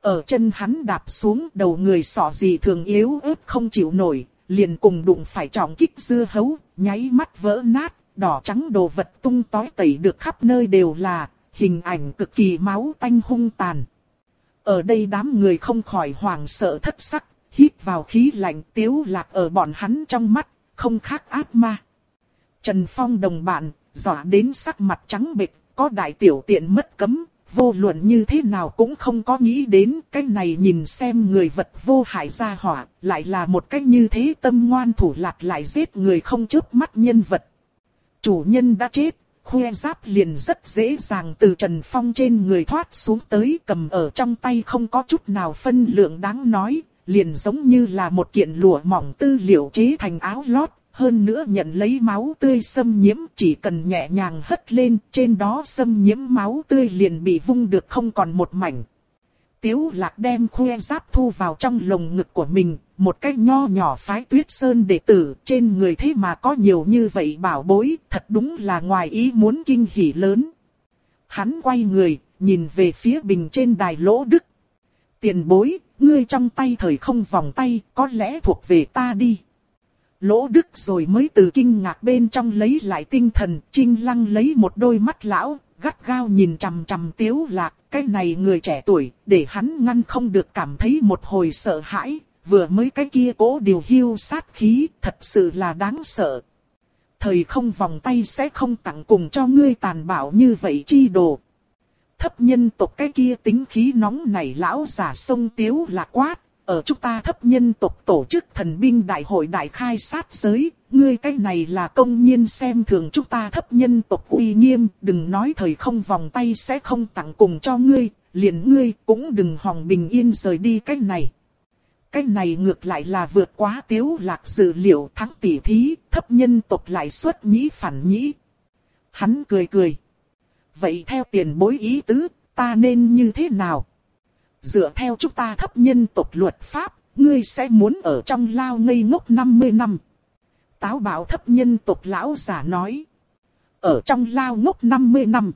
Speaker 1: Ở chân hắn đạp xuống đầu người sỏ gì thường yếu ớt không chịu nổi, liền cùng đụng phải trọng kích dưa hấu, nháy mắt vỡ nát, đỏ trắng đồ vật tung tói tẩy được khắp nơi đều là, hình ảnh cực kỳ máu tanh hung tàn. Ở đây đám người không khỏi hoảng sợ thất sắc, hít vào khí lạnh tiếu lạc ở bọn hắn trong mắt, không khác ác ma. Trần Phong đồng bạn, dọa đến sắc mặt trắng bệch, có đại tiểu tiện mất cấm, vô luận như thế nào cũng không có nghĩ đến cái này nhìn xem người vật vô hại ra hỏa, lại là một cách như thế tâm ngoan thủ lạc lại giết người không chớp mắt nhân vật. Chủ nhân đã chết, khuê giáp liền rất dễ dàng từ Trần Phong trên người thoát xuống tới cầm ở trong tay không có chút nào phân lượng đáng nói, liền giống như là một kiện lụa mỏng tư liệu chế thành áo lót, hơn nữa nhận lấy máu tươi xâm nhiễm chỉ cần nhẹ nhàng hất lên, trên đó xâm nhiễm máu tươi liền bị vung được không còn một mảnh. Tiếu lạc đem khuê giáp thu vào trong lồng ngực của mình, một cái nho nhỏ phái tuyết sơn đệ tử, trên người thế mà có nhiều như vậy bảo bối, thật đúng là ngoài ý muốn kinh hỉ lớn. Hắn quay người, nhìn về phía bình trên đài lỗ đức. Tiền bối, ngươi trong tay thời không vòng tay, có lẽ thuộc về ta đi. Lỗ Đức rồi mới từ kinh ngạc bên trong lấy lại tinh thần, Trinh Lăng lấy một đôi mắt lão, gắt gao nhìn chằm chằm Tiếu Lạc, cái này người trẻ tuổi, để hắn ngăn không được cảm thấy một hồi sợ hãi, vừa mới cái kia cố điều hưu sát khí, thật sự là đáng sợ. Thời không vòng tay sẽ không tặng cùng cho ngươi tàn bạo như vậy chi đồ. Thấp nhân tộc cái kia tính khí nóng này lão giả sông Tiếu Lạc quát, ở chúng ta thấp nhân tộc tổ chức thần binh đại hội đại khai sát giới, ngươi cái này là công nhiên xem thường chúng ta thấp nhân tộc uy nghiêm, đừng nói thời không vòng tay sẽ không tặng cùng cho ngươi, liền ngươi cũng đừng hòng bình yên rời đi cái này. Cái này ngược lại là vượt quá tiếu lạc dự liệu thắng tỷ thí, thấp nhân tộc lại xuất nhĩ phản nhĩ. Hắn cười cười. Vậy theo tiền bối ý tứ, ta nên như thế nào? Dựa theo chúng ta thấp nhân tộc luật pháp, ngươi sẽ muốn ở trong lao ngây ngốc 50 năm. Táo bảo thấp nhân tộc lão giả nói. Ở trong lao ngốc 50 năm.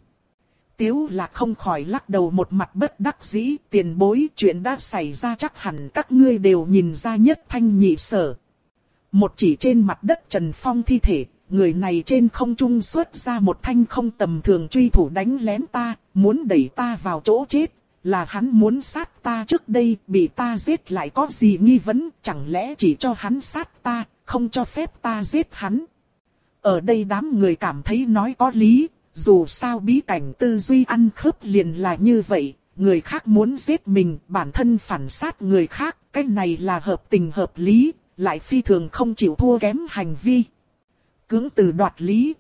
Speaker 1: Tiếu là không khỏi lắc đầu một mặt bất đắc dĩ, tiền bối chuyện đã xảy ra chắc hẳn các ngươi đều nhìn ra nhất thanh nhị sở. Một chỉ trên mặt đất Trần Phong thi thể, người này trên không trung xuất ra một thanh không tầm thường truy thủ đánh lén ta, muốn đẩy ta vào chỗ chết, là hắn muốn sát ta trước đây, bị ta giết lại có gì nghi vấn, chẳng lẽ chỉ cho hắn sát ta, không cho phép ta giết hắn. Ở đây đám người cảm thấy nói có lý, dù sao bí cảnh tư duy ăn khớp liền là như vậy, người khác muốn giết mình, bản thân phản sát người khác, cái này là hợp tình hợp lý, lại phi thường không chịu thua kém hành vi. Cưỡng từ đoạt lý,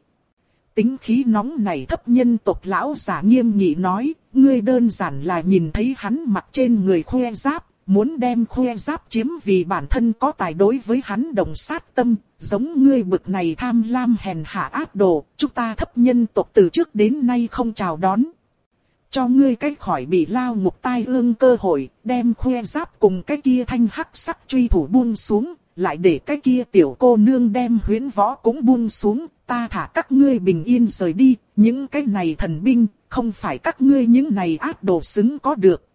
Speaker 1: Tính khí nóng này thấp nhân tộc lão giả nghiêm nghị nói, ngươi đơn giản là nhìn thấy hắn mặc trên người khoe giáp, muốn đem khoe giáp chiếm vì bản thân có tài đối với hắn đồng sát tâm, giống ngươi bực này tham lam hèn hạ ác đồ, chúng ta thấp nhân tộc từ trước đến nay không chào đón. Cho ngươi cách khỏi bị lao ngục tai ương cơ hội, đem khoe giáp cùng cái kia thanh hắc sắc truy thủ buông xuống, lại để cái kia tiểu cô nương đem huyến võ cũng buông xuống, ta thả các ngươi bình yên rời đi, những cái này thần binh, không phải các ngươi những này ác đồ xứng có được.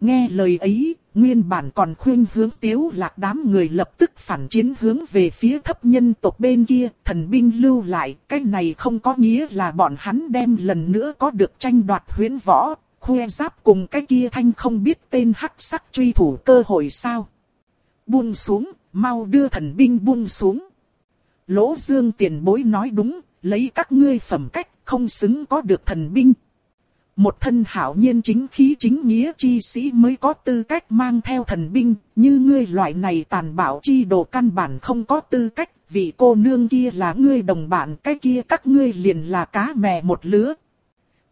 Speaker 1: Nghe lời ấy, nguyên bản còn khuyên hướng tiếu lạc đám người lập tức phản chiến hướng về phía thấp nhân tộc bên kia, thần binh lưu lại, cái này không có nghĩa là bọn hắn đem lần nữa có được tranh đoạt huyến võ, khuê giáp cùng cái kia thanh không biết tên hắc sắc truy thủ cơ hội sao. Buông xuống, mau đưa thần binh buông xuống. Lỗ Dương tiền bối nói đúng, lấy các ngươi phẩm cách, không xứng có được thần binh. Một thân hảo nhiên chính khí chính nghĩa chi sĩ mới có tư cách mang theo thần binh, như ngươi loại này tàn bạo chi đồ căn bản không có tư cách, vì cô nương kia là ngươi đồng bạn, cái kia các ngươi liền là cá mè một lứa.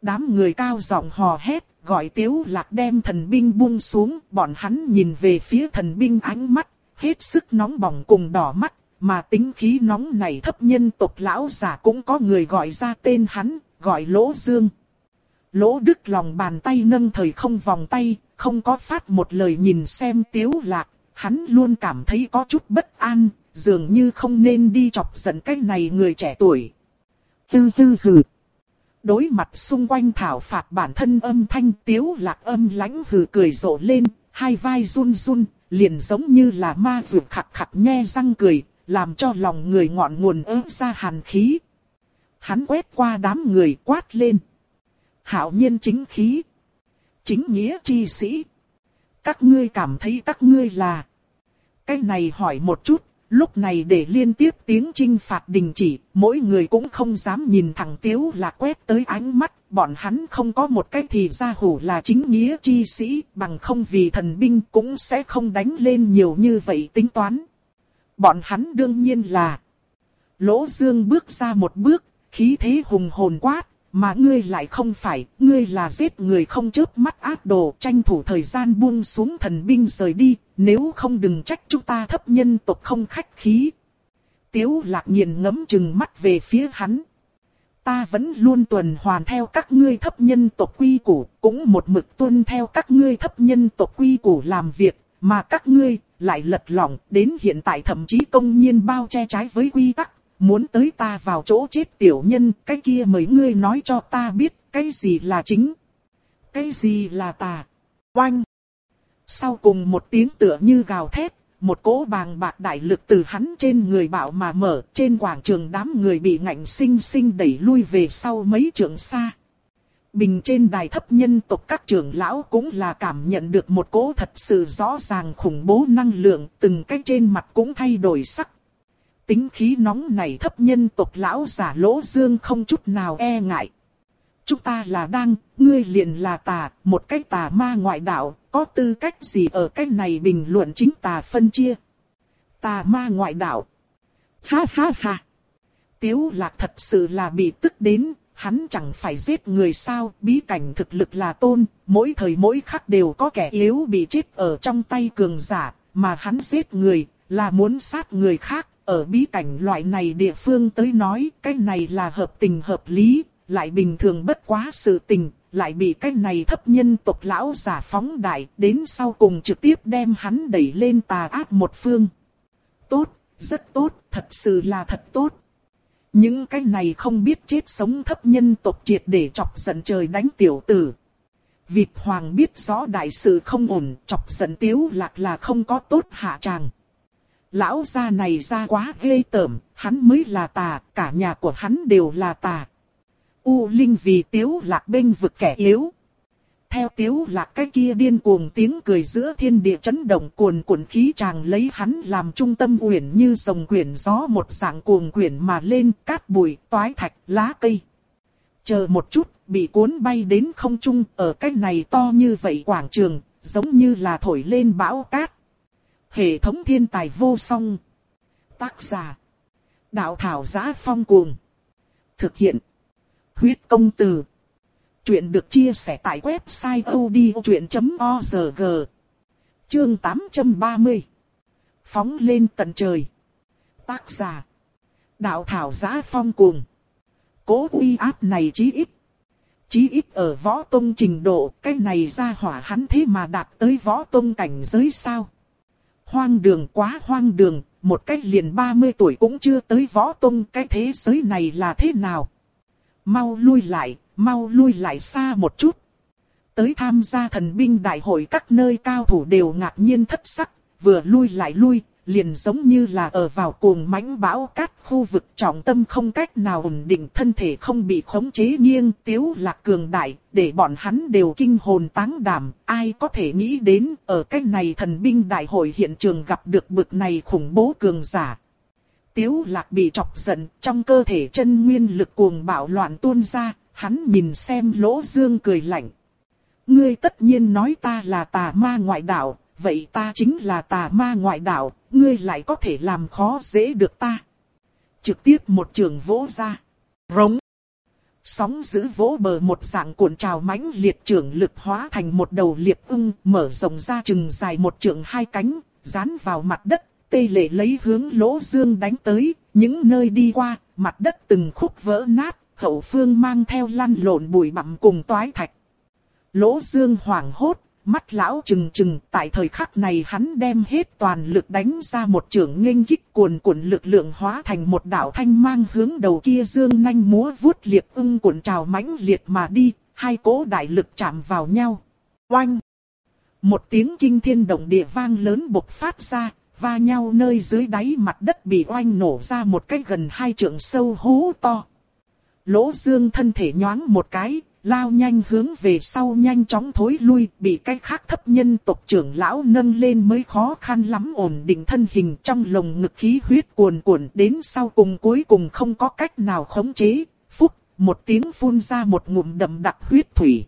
Speaker 1: Đám người cao giọng hò hét, gọi tiếu lạc đem thần binh buông xuống, bọn hắn nhìn về phía thần binh ánh mắt, hết sức nóng bỏng cùng đỏ mắt, mà tính khí nóng này thấp nhân tộc lão giả cũng có người gọi ra tên hắn, gọi Lỗ Dương. Lỗ Đức lòng bàn tay nâng thời không vòng tay, không có phát một lời nhìn xem tiếu lạc, hắn luôn cảm thấy có chút bất an, dường như không nên đi chọc giận cái này người trẻ tuổi. Tư tư hừ. Đối mặt xung quanh thảo phạt bản thân âm thanh tiếu lạc âm lãnh hừ cười rộ lên, hai vai run run, liền giống như là ma dược khặt khặt nhe răng cười, làm cho lòng người ngọn nguồn ớt ra hàn khí. Hắn quét qua đám người quát lên. Hảo nhiên chính khí. Chính nghĩa chi sĩ. Các ngươi cảm thấy các ngươi là. Cái này hỏi một chút, Lúc này để liên tiếp tiếng chinh phạt đình chỉ, mỗi người cũng không dám nhìn thẳng tiếu là quét tới ánh mắt, bọn hắn không có một cách thì ra hủ là chính nghĩa chi sĩ, bằng không vì thần binh cũng sẽ không đánh lên nhiều như vậy tính toán. Bọn hắn đương nhiên là Lỗ Dương bước ra một bước, khí thế hùng hồn quát, mà ngươi lại không phải, ngươi là giết người không chớp mắt ác đồ, tranh thủ thời gian buông xuống thần binh rời đi, nếu không đừng trách chúng ta thấp nhân tộc không khách khí. Tiếu lạc nghiền ngấm chừng mắt về phía hắn. Ta vẫn luôn tuần hoàn theo các ngươi thấp nhân tộc quy củ, cũng một mực tuân theo các ngươi thấp nhân tộc quy củ làm việc, mà các ngươi lại lật lỏng, đến hiện tại thậm chí công nhiên bao che trái với quy tắc, muốn tới ta vào chỗ chết tiểu nhân, cái kia mấy ngươi nói cho ta biết, cái gì là chính, cái gì là tà. Oanh! Sau cùng một tiếng tựa như gào thét, một cỗ bàng bạc đại lực từ hắn trên người bạo mà mở, trên quảng trường đám người bị ngạnh sinh sinh đẩy lui về sau mấy trường xa. Bình trên đài thấp nhân tộc các trưởng lão cũng là cảm nhận được một cỗ thật sự rõ ràng khủng bố năng lượng, từng cái trên mặt cũng thay đổi sắc. Tính khí nóng này thấp nhân tộc lão giả lỗ dương không chút nào e ngại. Chúng ta là đang, ngươi liền là tà, một cái tà ma ngoại đạo, có tư cách gì ở cái này bình luận chính tà phân chia. Tà ma ngoại đạo. Ha ha ha. Tiếu lạc thật sự là bị tức đến, hắn chẳng phải giết người sao, bí cảnh thực lực là tôn, mỗi thời mỗi khắc đều có kẻ yếu bị chết ở trong tay cường giả, mà hắn giết người, là muốn sát người khác, ở bí cảnh loại này địa phương tới nói, cái này là hợp tình hợp lý, lại bình thường bất quá sự tình, lại bị cái này thấp nhân tộc lão giả phóng đại, đến sau cùng trực tiếp đem hắn đẩy lên tà ác một phương. Tốt, rất tốt, thật sự là thật tốt. Những cái này không biết chết sống thấp nhân tộc triệt để chọc giận trời đánh tiểu tử. Vịt hoàng biết rõ đại sự không ổn, chọc giận tiếu lạc là không có tốt hạ tràng. Lão gia này ra quá ghê tởm, hắn mới là tà, cả nhà của hắn đều là tà. U Linh vì tiếu lạc bênh vực kẻ yếu. Theo tiếu lạc cái kia điên cuồng tiếng cười giữa thiên địa chấn động cuồn cuộn khí chàng lấy hắn làm trung tâm uyển như sồng quyển gió một dạng cuồng quyển mà lên cát bụi, toái thạch, lá cây. Chờ một chút, bị cuốn bay đến không trung ở cái này to như vậy quảng trường, giống như là thổi lên bão cát. Hệ thống thiên tài vô song. Tác giả. Đạo thảo giá phong cuồng. Thực hiện. Huyết công từ. Chuyện được chia sẻ tại website odchuyện.org. Chương 830. Phóng lên tận trời. Tác giả. Đạo thảo giá phong cuồng. Cố uy áp này chí ít. Chí ít ở võ tông trình độ, cái này ra hỏa hắn thế mà đạt tới võ tông cảnh giới sao. Hoang đường quá hoang đường, một cách liền 30 tuổi cũng chưa tới võ tông cái thế giới này là thế nào. Mau lui lại, mau lui lại xa một chút. Tới tham gia thần binh đại hội các nơi cao thủ đều ngạc nhiên thất sắc, vừa lui lại lui, liền giống như là ở vào cuồng mãnh bão cát khu vực trọng tâm không cách nào ổn định thân thể không bị khống chế nghiêng tiếu lạc cường đại, để bọn hắn đều kinh hồn táng đảm, ai có thể nghĩ đến ở cách này thần binh đại hội hiện trường gặp được bực này khủng bố cường giả. Tiếu lạc bị chọc giận, trong cơ thể chân nguyên lực cuồng bạo loạn tuôn ra, hắn nhìn xem lỗ dương cười lạnh. Ngươi tất nhiên nói ta là tà ma ngoại đạo, vậy ta chính là tà ma ngoại đạo, ngươi lại có thể làm khó dễ được ta. Trực tiếp một trường vỗ ra. Rống. Sóng giữ vỗ bờ một dạng cuộn trào mãnh liệt trường lực hóa thành một đầu liệp ưng mở rộng ra chừng dài một trường hai cánh, dán vào mặt đất, tê lệ lấy hướng lỗ dương đánh tới, những nơi đi qua, mặt đất từng khúc vỡ nát, hậu phương mang theo lăn lộn bụi bặm cùng toái thạch. Lỗ dương hoảng hốt, Mắt lão trừng trừng, tại thời khắc này hắn đem hết toàn lực đánh ra một trường nghênh kích cuồn cuộn lực lượng hóa thành một đạo thanh mang hướng đầu kia dương nhanh múa vuốt liệt ưng cuộn trào mãnh liệt mà đi, hai cỗ đại lực chạm vào nhau. Oanh! Một tiếng kinh thiên động địa vang lớn bộc phát ra, va nhau nơi dưới đáy mặt đất bị oanh nổ ra một cái gần hai trượng sâu hố to. Lỗ dương thân thể nhoáng một cái, lao nhanh hướng về sau nhanh chóng thối lui, bị cái khác thấp nhân tộc trưởng lão nâng lên mới khó khăn lắm ổn định thân hình trong lồng ngực khí huyết cuồn cuộn đến sau cùng cuối cùng không có cách nào khống chế, phúc, một tiếng phun ra một ngụm đậm đặc huyết thủy.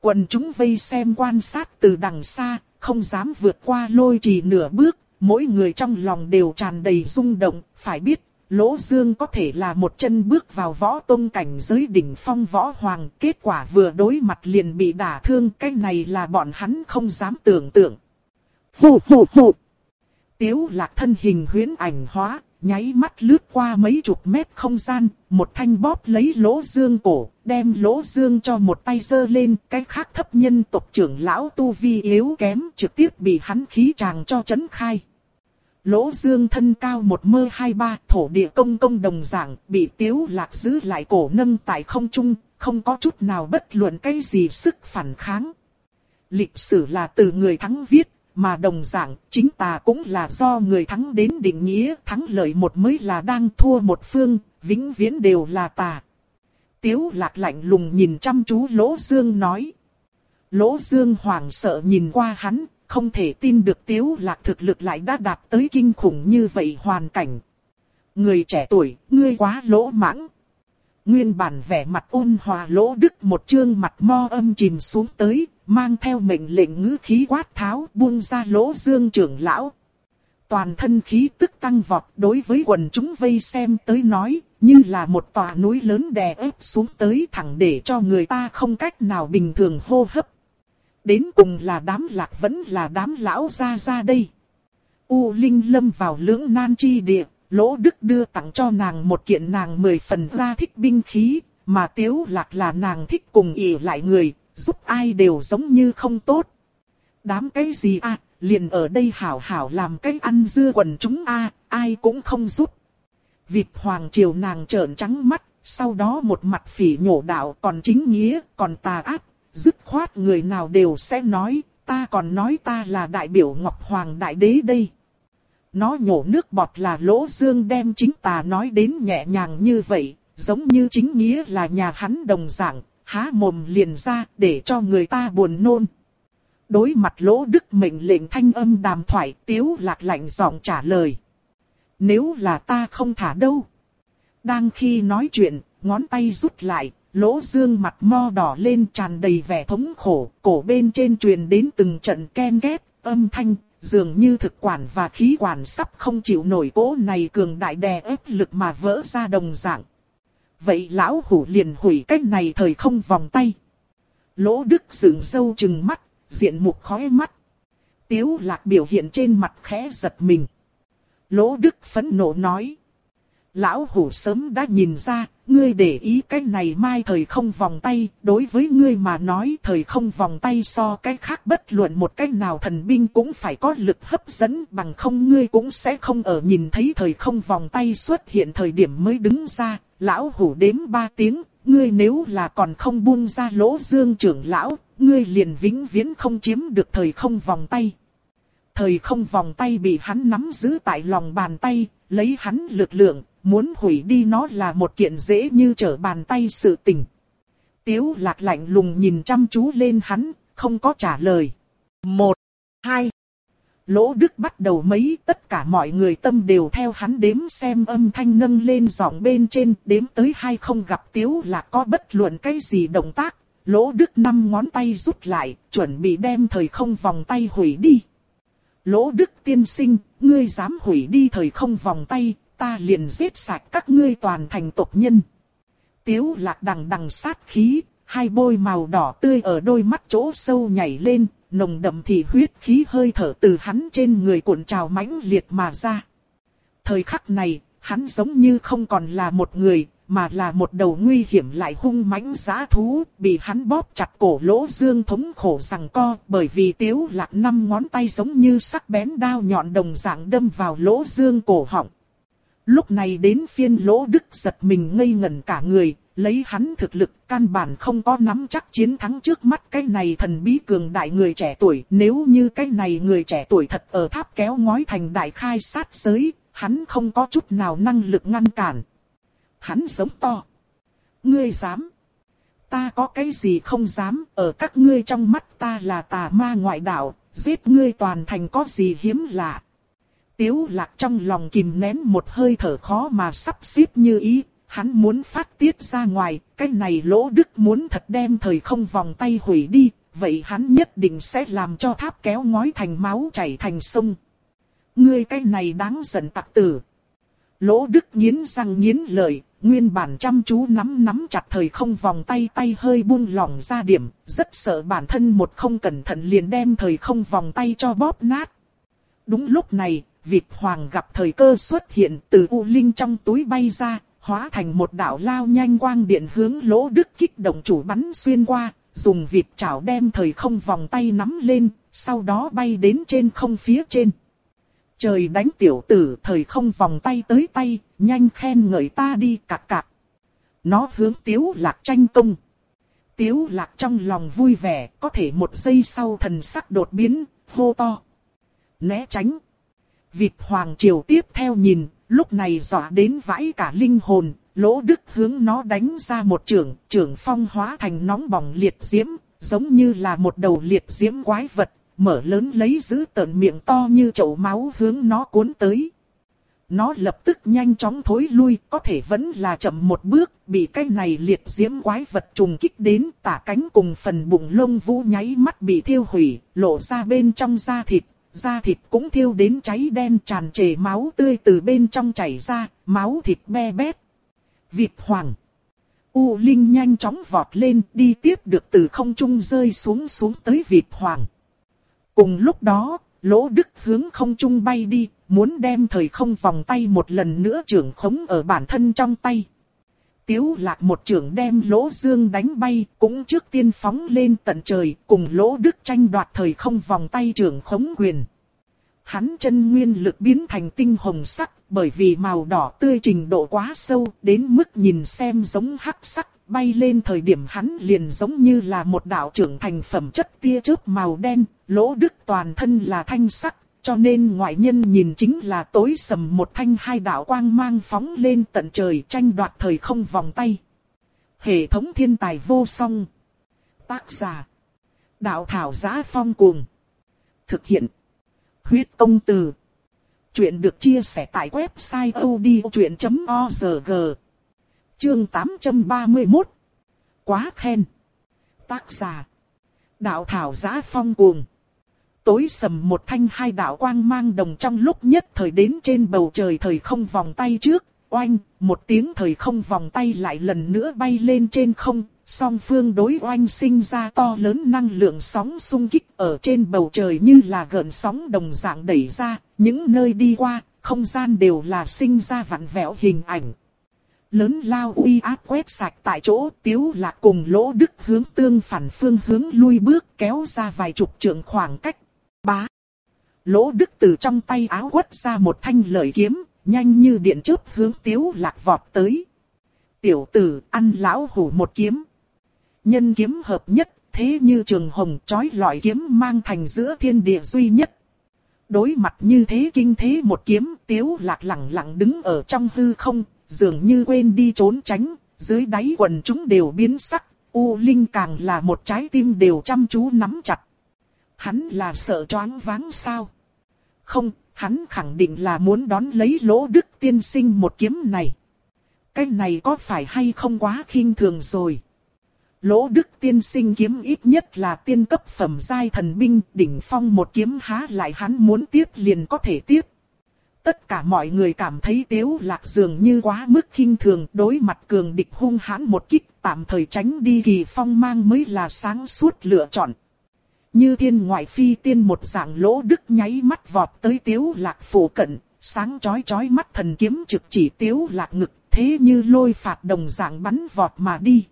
Speaker 1: Quần chúng vây xem quan sát từ đằng xa, không dám vượt qua lôi trì nửa bước, mỗi người trong lòng đều tràn đầy rung động, phải biết Lỗ Dương có thể là một chân bước vào võ tôn cảnh giới đỉnh phong võ hoàng, kết quả vừa đối mặt liền bị đả thương, cái này là bọn hắn không dám tưởng tượng. Phù phù phù. Tiếu lạc thân hình huyễn ảnh hóa, nháy mắt lướt qua mấy chục mét không gian, một thanh bóp lấy lỗ dương cổ, đem lỗ dương cho một tay giơ lên, cái khác thấp nhân tộc trưởng lão tu vi yếu kém trực tiếp bị hắn khí tràng cho chấn khai. Lỗ dương thân cao một mơ hai ba thổ địa công công đồng dạng bị tiếu lạc giữ lại cổ nâng tại không trung, không có chút nào bất luận cái gì sức phản kháng. Lịch sử là từ người thắng viết, mà đồng dạng chính ta cũng là do người thắng đến định nghĩa thắng lợi một mới là đang thua một phương, vĩnh viễn đều là ta. Tiếu lạc lạnh lùng nhìn chăm chú lỗ dương nói. Lỗ dương hoảng sợ nhìn qua hắn, không thể tin được tiếu lạc thực lực lại đã đạt tới kinh khủng như vậy hoàn cảnh. Người trẻ tuổi, ngươi quá lỗ mãng. Nguyên bản vẻ mặt ôn hòa lỗ đức một chương mặt mo âm chìm xuống tới, mang theo mệnh lệnh ngữ khí quát tháo buông ra lỗ dương trưởng lão. Toàn thân khí tức tăng vọt đối với quần chúng vây xem tới nói, như là một tòa núi lớn đè ép xuống tới thẳng để cho người ta không cách nào bình thường hô hấp. Đến cùng là đám lạc vẫn là đám lão ra ra đây. U Linh lâm vào lưỡng nan chi địa, lỗ đức đưa tặng cho nàng một kiện nàng mười phần ra thích binh khí, mà tiếu lạc là nàng thích cùng ỉ lại người, giúp ai đều giống như không tốt. Đám cái gì à, liền ở đây hảo hảo làm cái ăn dưa quần chúng a ai cũng không giúp. Vịt hoàng triều nàng trợn trắng mắt, sau đó một mặt phỉ nhổ đạo còn chính nghĩa, còn tà ác, dứt khoát người nào đều sẽ nói, ta còn nói ta là đại biểu Ngọc Hoàng Đại Đế đây. Nó nhổ nước bọt là lỗ dương đem chính tà nói đến nhẹ nhàng như vậy, giống như chính nghĩa là nhà hắn đồng dạng, há mồm liền ra để cho người ta buồn nôn. Đối mặt lỗ đức mệnh lệnh thanh âm đàm thoại tiếu lạc lạnh giọng trả lời. Nếu là ta không thả đâu. Đang khi nói chuyện, ngón tay rút lại, lỗ dương mặt mo đỏ lên tràn đầy vẻ thống khổ, cổ bên trên truyền đến từng trận ken ghép âm thanh, dường như thực quản và khí quản sắp không chịu nổi cỗ này cường đại đè ép lực mà vỡ ra đồng dạng. Vậy lão hủ liền hủy cách này thời không vòng tay. Lỗ đức dựng sâu chừng mắt, diện mục khói mắt. Tiếu lạc biểu hiện trên mặt khẽ giật mình. Lỗ đức phẫn nộ nói. Lão hủ sớm đã nhìn ra, ngươi để ý cái này mai thời không vòng tay, đối với ngươi mà nói thời không vòng tay so cái khác bất luận một cách nào thần binh cũng phải có lực hấp dẫn bằng không ngươi cũng sẽ không ở nhìn thấy thời không vòng tay xuất hiện thời điểm mới đứng ra, lão hủ đếm ba tiếng, ngươi nếu là còn không buông ra lỗ dương trưởng lão, ngươi liền vĩnh viễn không chiếm được thời không vòng tay. Thời không vòng tay bị hắn nắm giữ tại lòng bàn tay, lấy hắn lực lượng, muốn hủy đi nó là một kiện dễ như trở bàn tay sự tình. Tiếu lạc lạnh lùng nhìn chăm chú lên hắn, không có trả lời. Một, hai. Lỗ Đức bắt đầu mấy tất cả mọi người tâm đều theo hắn đếm xem âm thanh nâng lên giọng bên trên đếm tới hai không gặp Tiếu lạc có bất luận cái gì động tác. Lỗ Đức năm ngón tay rút lại, chuẩn bị đem thời không vòng tay hủy đi. Lỗ Đức tiên sinh, ngươi dám hủy đi thời không vòng tay, ta liền giết sạch các ngươi toàn thành tộc nhân. Tiếu lạc đằng đằng sát khí, hai bôi màu đỏ tươi ở đôi mắt chỗ sâu nhảy lên, nồng đậm thì huyết khí hơi thở từ hắn trên người cuộn trào mãnh liệt mà ra. Thời khắc này, hắn giống như không còn là một người, mà là một đầu nguy hiểm lại hung mãnh giá thú, bị hắn bóp chặt cổ lỗ dương thống khổ rằng co, bởi vì tiếu lạc năm ngón tay giống như sắc bén đao nhọn đồng dạng đâm vào lỗ dương cổ họng. Lúc này đến phiên lỗ đức giật mình ngây ngẩn cả người, lấy hắn thực lực căn bản không có nắm chắc chiến thắng trước mắt cái này thần bí cường đại người trẻ tuổi. Nếu như cái này người trẻ tuổi thật ở tháp kéo ngói thành đại khai sát giới, hắn không có chút nào năng lực ngăn cản. Hắn giống to. Ngươi dám. ta có cái gì không dám, ở các ngươi trong mắt ta là tà ma ngoại đạo, giết ngươi toàn thành có gì hiếm lạ. Tiếu lạc trong lòng kìm nén một hơi thở khó mà sắp xếp như ý, hắn muốn phát tiết ra ngoài, cái này lỗ đức muốn thật đem thời không vòng tay hủy đi, vậy hắn nhất định sẽ làm cho tháp kéo ngói thành máu chảy thành sông. Ngươi cái này đáng giận tặc tử. Lỗ đức nghiến răng nghiến lợi, nguyên bản chăm chú nắm nắm chặt thời không vòng tay tay hơi buông lỏng ra điểm, rất sợ bản thân một không cẩn thận liền đem thời không vòng tay cho bóp nát. Đúng lúc này, Việt Hoàng gặp thời cơ xuất hiện từ U Linh trong túi bay ra, hóa thành một đạo lao nhanh quang điện hướng lỗ đức kích động chủ bắn xuyên qua, dùng vịt chảo đem thời không vòng tay nắm lên, sau đó bay đến trên không phía trên. Trời đánh tiểu tử thời không vòng tay tới tay, nhanh khen ngợi ta đi cạc cạc. Nó hướng tiếu lạc tranh công. Tiếu lạc trong lòng vui vẻ, có thể một giây sau thần sắc đột biến, hô to. Né tránh. Vịt hoàng triều tiếp theo nhìn, lúc này dọa đến vãi cả linh hồn, lỗ đức hướng nó đánh ra một trường, trường phong hóa thành nóng bỏng liệt diễm, giống như là một đầu liệt diễm quái vật, mở lớn lấy giữ tợn miệng to như chậu máu hướng nó cuốn tới. Nó lập tức nhanh chóng thối lui, có thể vẫn là chậm một bước, bị cái này liệt diễm quái vật trùng kích đến, tả cánh cùng phần bụng lông vũ nháy mắt bị thiêu hủy, lộ ra bên trong da thịt, da thịt cũng thiêu đến cháy đen tràn trề máu tươi từ bên trong chảy ra, máu thịt be bét. Vịt hoàng. U Linh nhanh chóng vọt lên đi tiếp được từ không trung rơi xuống xuống tới vịt hoàng. Cùng lúc đó, lỗ đức hướng không trung bay đi, muốn đem thời không vòng tay một lần nữa trưởng khống ở bản thân trong tay. Tiếu lạc một trưởng đem lỗ dương đánh bay, cũng trước tiên phóng lên tận trời, cùng lỗ đức tranh đoạt thời không vòng tay trưởng khống quyền. Hắn chân nguyên lực biến thành tinh hồng sắc, bởi vì màu đỏ tươi trình độ quá sâu, đến mức nhìn xem giống hắc sắc, bay lên thời điểm hắn liền giống như là một đạo trưởng thành phẩm chất tia chớp màu đen, lỗ đức toàn thân là thanh sắc, cho nên ngoại nhân nhìn chính là tối sầm một thanh hai đạo quang mang phóng lên tận trời tranh đoạt thời không vòng tay. Hệ thống thiên tài vô song. Tác giả. Đạo thảo giá phong cuồng. Thực hiện. Huyết công từ. Chuyện được chia sẻ tại website odchuyện.org. Chương 831. Quá khen. Tác giả. Đạo thảo giá phong cuồng tối sầm một thanh hai đạo quang mang đồng trong lúc nhất thời đến trên bầu trời thời không vòng tay trước, oanh, một tiếng thời không vòng tay lại lần nữa bay lên trên không, song phương đối oanh sinh ra to lớn năng lượng sóng xung kích ở trên bầu trời như là gợn sóng đồng dạng đẩy ra, những nơi đi qua, không gian đều là sinh ra vặn vẹo hình ảnh. Lớn lao uy áp quét sạch tại chỗ tiếu lạc cùng lỗ đức hướng tương phản phương hướng lui bước kéo ra vài chục trượng khoảng cách Bá. Lỗ Đức từ trong tay áo quất ra một thanh lợi kiếm, nhanh như điện chớp hướng Tiếu Lạc vọt tới. Tiểu tử ăn lão hủ một kiếm. Nhân kiếm hợp nhất, thế như trường hồng chói lọi kiếm mang thành giữa thiên địa duy nhất. Đối mặt như thế kinh thế một kiếm, Tiếu Lạc lặng lặng đứng ở trong hư không, dường như quên đi trốn tránh, dưới đáy quần chúng đều biến sắc, U Linh càng là một trái tim đều chăm chú nắm chặt. Hắn là sợ choáng váng sao? Không, hắn khẳng định là muốn đón lấy lỗ đức tiên sinh một kiếm này. Cái này có phải hay không quá khinh thường rồi? Lỗ đức tiên sinh kiếm ít nhất là tiên cấp phẩm giai thần binh, đỉnh phong một kiếm há lại hắn muốn tiếp liền có thể tiếp. Tất cả mọi người cảm thấy tiếu lạc dường như quá mức khinh thường đối mặt cường địch hung hãn một kích tạm thời tránh đi kỳ phong mang mới là sáng suốt lựa chọn. Như thiên ngoại phi tiên một dạng lỗ đức nháy mắt vọt tới tiếu lạc phủ cận, sáng chói chói mắt thần kiếm trực chỉ tiếu lạc ngực, thế như lôi phạt đồng dạng bắn vọt mà đi.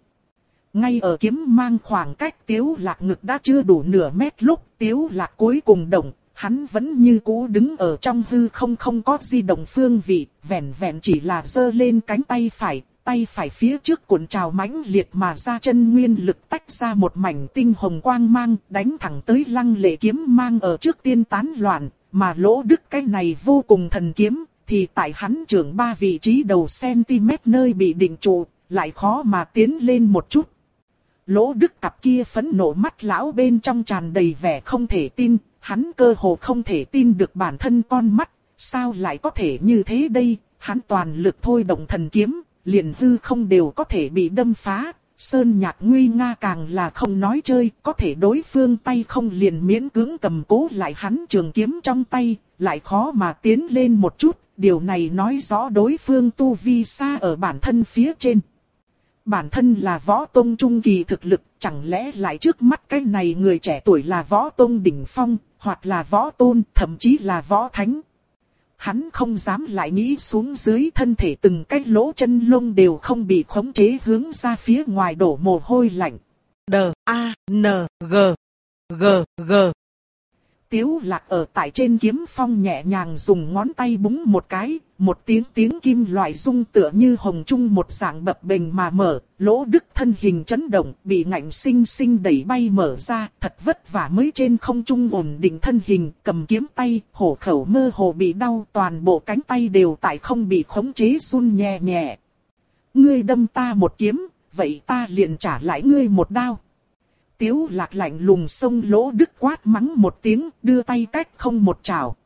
Speaker 1: Ngay ở kiếm mang khoảng cách tiếu lạc ngực đã chưa đủ nửa mét lúc tiếu lạc cuối cùng động, hắn vẫn như cũ đứng ở trong hư không không có di động phương vị, vẹn vẹn chỉ là giơ lên cánh tay phải, tay phải phía trước cuộn trào mãnh liệt mà ra chân nguyên lực tách ra một mảnh tinh hồng quang mang, đánh thẳng tới lăng lệ kiếm mang ở trước tiên tán loạn, mà lỗ đức cái này vô cùng thần kiếm, thì tại hắn trưởng ba vị trí đầu cm nơi bị định trụ, lại khó mà tiến lên một chút. Lỗ đức cặp kia phấn nộ mắt lão bên trong tràn đầy vẻ không thể tin, hắn cơ hồ không thể tin được bản thân con mắt, sao lại có thể như thế đây, hắn toàn lực thôi động thần kiếm, liền hư không đều có thể bị đâm phá. Sơn nhạc nguy nga càng là không nói chơi, có thể đối phương tay không liền miễn cưỡng cầm cố lại hắn trường kiếm trong tay, lại khó mà tiến lên một chút, điều này nói rõ đối phương tu vi xa ở bản thân phía trên. Bản thân là võ tông trung kỳ thực lực, chẳng lẽ lại trước mắt cái này người trẻ tuổi là võ tông đỉnh phong, hoặc là võ tôn, thậm chí là võ thánh. Hắn không dám lại nghĩ xuống dưới thân thể từng cái lỗ chân lông đều không bị khống chế hướng ra phía ngoài đổ mồ hôi lạnh. D, A, N, G, G, G. Tiếu lạc ở tại trên kiếm phong nhẹ nhàng dùng ngón tay búng một cái, một tiếng tiếng kim loại rung tựa như hồng trung một dạng bập bềnh mà mở, lỗ đức thân hình chấn động, bị ngạnh sinh sinh đẩy bay mở ra, thật vất vả mới trên không trung ổn định thân hình, cầm kiếm tay, hổ khẩu mơ hồ bị đau, toàn bộ cánh tay đều tại không bị khống chế run nhẹ nhẹ. Ngươi đâm ta một kiếm, vậy ta liền trả lại ngươi một đao. Tiếu lạc lạnh lùng sông lỗ đức quát mắng một tiếng, đưa tay cách không một chảo.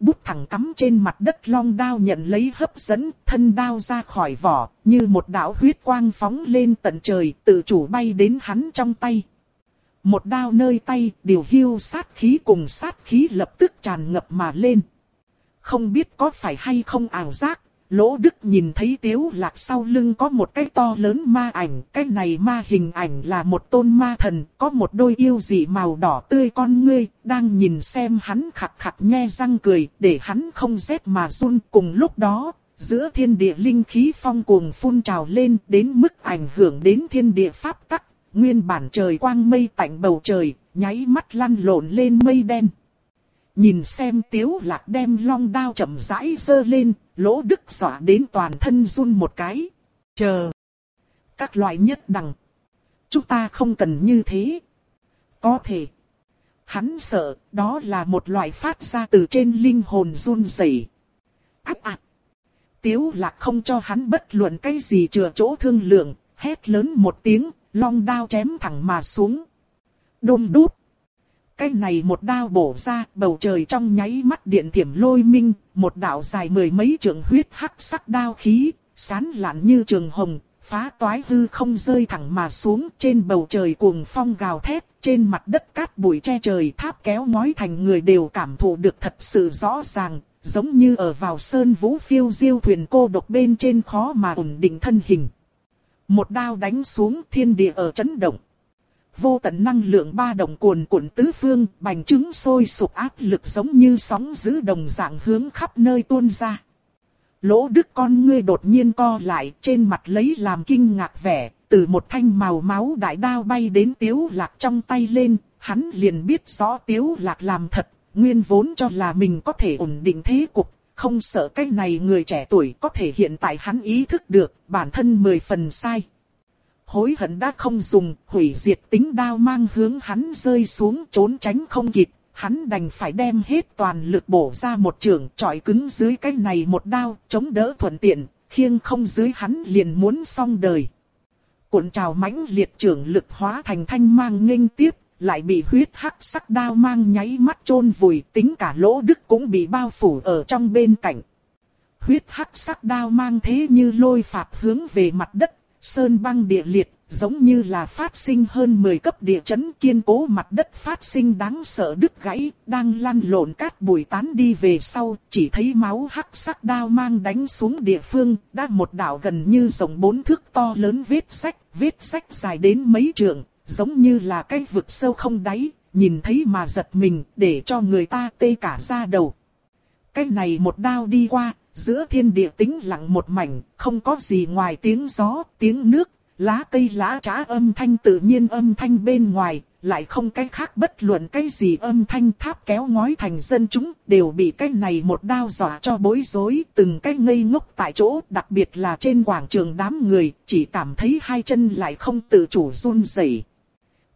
Speaker 1: Bút thẳng cắm trên mặt đất long đao nhận lấy hấp dẫn, thân đao ra khỏi vỏ, như một đạo huyết quang phóng lên tận trời, tự chủ bay đến hắn trong tay. Một đao nơi tay, điều hưu sát khí cùng sát khí lập tức tràn ngập mà lên. Không biết có phải hay không ảo giác, Lỗ Đức nhìn thấy Tiếu Lạc sau lưng có một cái to lớn ma ảnh, cái này ma hình ảnh là một tôn ma thần, có một đôi yêu dị màu đỏ tươi con ngươi, đang nhìn xem hắn khặt khặc nhe răng cười, để hắn không rét mà run cùng lúc đó. Giữa thiên địa linh khí phong cuồng phun trào lên đến mức ảnh hưởng đến thiên địa pháp tắc, nguyên bản trời quang mây tạnh bầu trời, nháy mắt lăn lộn lên mây đen. Nhìn xem tiếu lạc đem long đao chậm rãi dơ lên, lỗ đức dọa đến toàn thân run một cái. Chờ. Các loại nhất đẳng. Chúng ta không cần như thế. Có thể. Hắn sợ, đó là một loại phát ra từ trên linh hồn run rẩy. Ác ạc. Tiếu lạc không cho hắn bất luận cái gì chừa chỗ thương lượng, hét lớn một tiếng, long đao chém thẳng mà xuống. Đôm đút. Cái này một đao bổ ra, bầu trời trong nháy mắt điện thiểm lôi minh, một đạo dài mười mấy trường huyết hắc sắc đao khí, sán lạn như trường hồng, phá toái hư không rơi thẳng mà xuống trên bầu trời cuồng phong gào thét, trên mặt đất cát bụi che trời tháp kéo ngói thành người đều cảm thụ được thật sự rõ ràng, giống như ở vào sơn vũ phiêu diêu thuyền cô độc bên trên khó mà ổn định thân hình. Một đao đánh xuống thiên địa ở chấn động vô tận năng lượng ba đồng cuồn cuộn tứ phương, bành trứng sôi sục áp lực giống như sóng giữ đồng dạng hướng khắp nơi tuôn ra. Lỗ đức con ngươi đột nhiên co lại trên mặt lấy làm kinh ngạc vẻ, từ một thanh màu máu đại đao bay đến tiếu lạc trong tay lên, hắn liền biết rõ tiếu lạc làm thật, nguyên vốn cho là mình có thể ổn định thế cục, không sợ cái này người trẻ tuổi có thể hiện tại hắn ý thức được, bản thân mười phần sai hối hận đã không dùng, hủy diệt tính đao mang hướng hắn rơi xuống trốn tránh không kịp, hắn đành phải đem hết toàn lực bổ ra một trường trọi cứng dưới cái này một đao, chống đỡ thuận tiện, khiêng không dưới hắn liền muốn xong đời. Cuộn trào mãnh liệt trưởng lực hóa thành thanh mang nghênh tiếp, lại bị huyết hắc sắc đao mang nháy mắt chôn vùi, tính cả lỗ đức cũng bị bao phủ ở trong bên cạnh. Huyết hắc sắc đao mang thế như lôi phạt hướng về mặt đất, sơn băng địa liệt, giống như là phát sinh hơn 10 cấp địa chấn kiên cố mặt đất phát sinh đáng sợ đứt gãy, đang lăn lộn cát bụi tán đi về sau, chỉ thấy máu hắc sắc đao mang đánh xuống địa phương, đã một đảo gần như rộng bốn thước to lớn vết sách, vết sách dài đến mấy trượng, giống như là cái vực sâu không đáy, nhìn thấy mà giật mình, để cho người ta tê cả da đầu. Cái này một đao đi qua, giữa thiên địa tĩnh lặng một mảnh, không có gì ngoài tiếng gió, tiếng nước, lá cây lá trá âm thanh tự nhiên âm thanh bên ngoài, lại không cái khác bất luận cái gì âm thanh tháp kéo ngói thành dân chúng, đều bị cái này một đao dọa cho bối rối, từng cái ngây ngốc tại chỗ, đặc biệt là trên quảng trường đám người, chỉ cảm thấy hai chân lại không tự chủ run rẩy.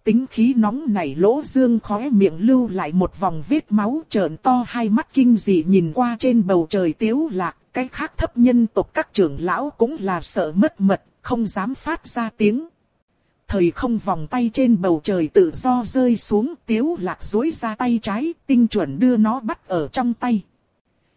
Speaker 1: Tính khí nóng này lỗ dương khóe miệng lưu lại một vòng vết máu trợn to hai mắt kinh dị nhìn qua trên bầu trời tiếu lạc, cái khác thấp nhân tộc các trưởng lão cũng là sợ mất mật, không dám phát ra tiếng. thời không vòng tay trên bầu trời tự do rơi xuống tiếu lạc dối ra tay trái, tinh chuẩn đưa nó bắt ở trong tay.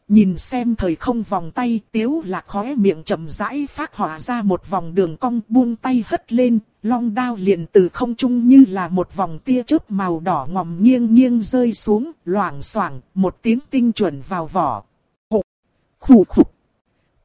Speaker 1: Nhìn xem thời không vòng tay, tiếu lạc khóe miệng chậm rãi phát hỏa ra một vòng đường cong buông tay hất lên, long đao liền từ không trung như là một vòng tia chớp màu đỏ ngòm nghiêng nghiêng rơi xuống, loảng xoảng một tiếng tinh chuẩn vào vỏ. Hục, khủ khục.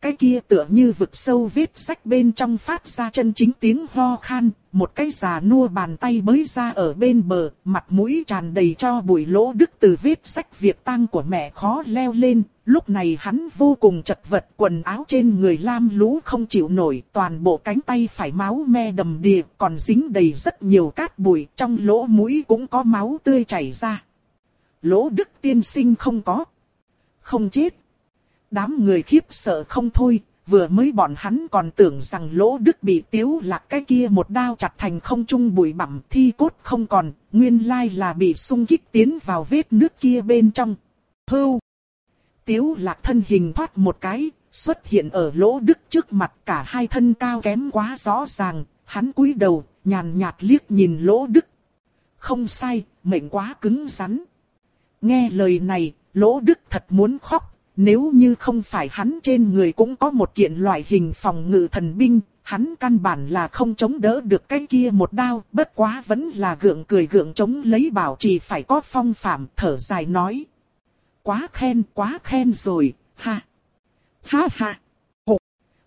Speaker 1: Cái kia tựa như vực sâu vết sách bên trong phát ra chân chính tiếng ho khan, một cái già nua bàn tay bới ra ở bên bờ, mặt mũi tràn đầy cho bụi lỗ đức từ vết sách việc tang của mẹ khó leo lên. Lúc này hắn vô cùng chật vật, quần áo trên người lam lũ không chịu nổi, toàn bộ cánh tay phải máu me đầm đìa, còn dính đầy rất nhiều cát bụi, trong lỗ mũi cũng có máu tươi chảy ra. Lỗ đức tiên sinh không có, không chết. Đám người khiếp sợ không thôi, vừa mới bọn hắn còn tưởng rằng lỗ đức bị tiếu lạc cái kia một đao chặt thành không trung bụi bặm thi cốt không còn, nguyên lai là bị sung kích tiến vào vết nước kia bên trong. Hưu! Tiếu lạc thân hình thoát một cái, xuất hiện ở lỗ đức trước mặt cả hai thân cao kém quá rõ ràng, hắn cúi đầu, nhàn nhạt liếc nhìn lỗ đức. Không sai, mệnh quá cứng rắn. Nghe lời này, lỗ đức thật muốn khóc, nếu như không phải hắn trên người cũng có một kiện loại hình phòng ngự thần binh, hắn căn bản là không chống đỡ được cái kia một đao, bất quá vẫn là gượng cười gượng chống lấy bảo trì phải có phong phạm, thở dài nói. Quá khen, quá khen rồi, ha. Ha ha. Hục.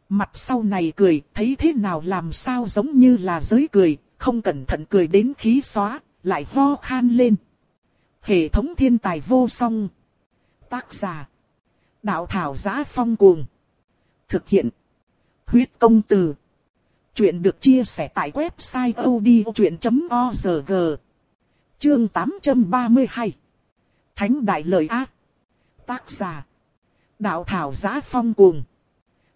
Speaker 1: Mặt sau này cười, thấy thế nào làm sao giống như là giới cười, không cẩn thận cười đến khí xóa, lại ho khan lên. Hệ thống thiên tài vô song. Tác giả Đạo thảo giá phong cuồng. Thực hiện. Huyết công từ. Chuyện được chia sẻ tại website odchuyện.org. Chương 832. Thánh đại lời ác. Tác giả. Đạo thảo giá phong cuồng.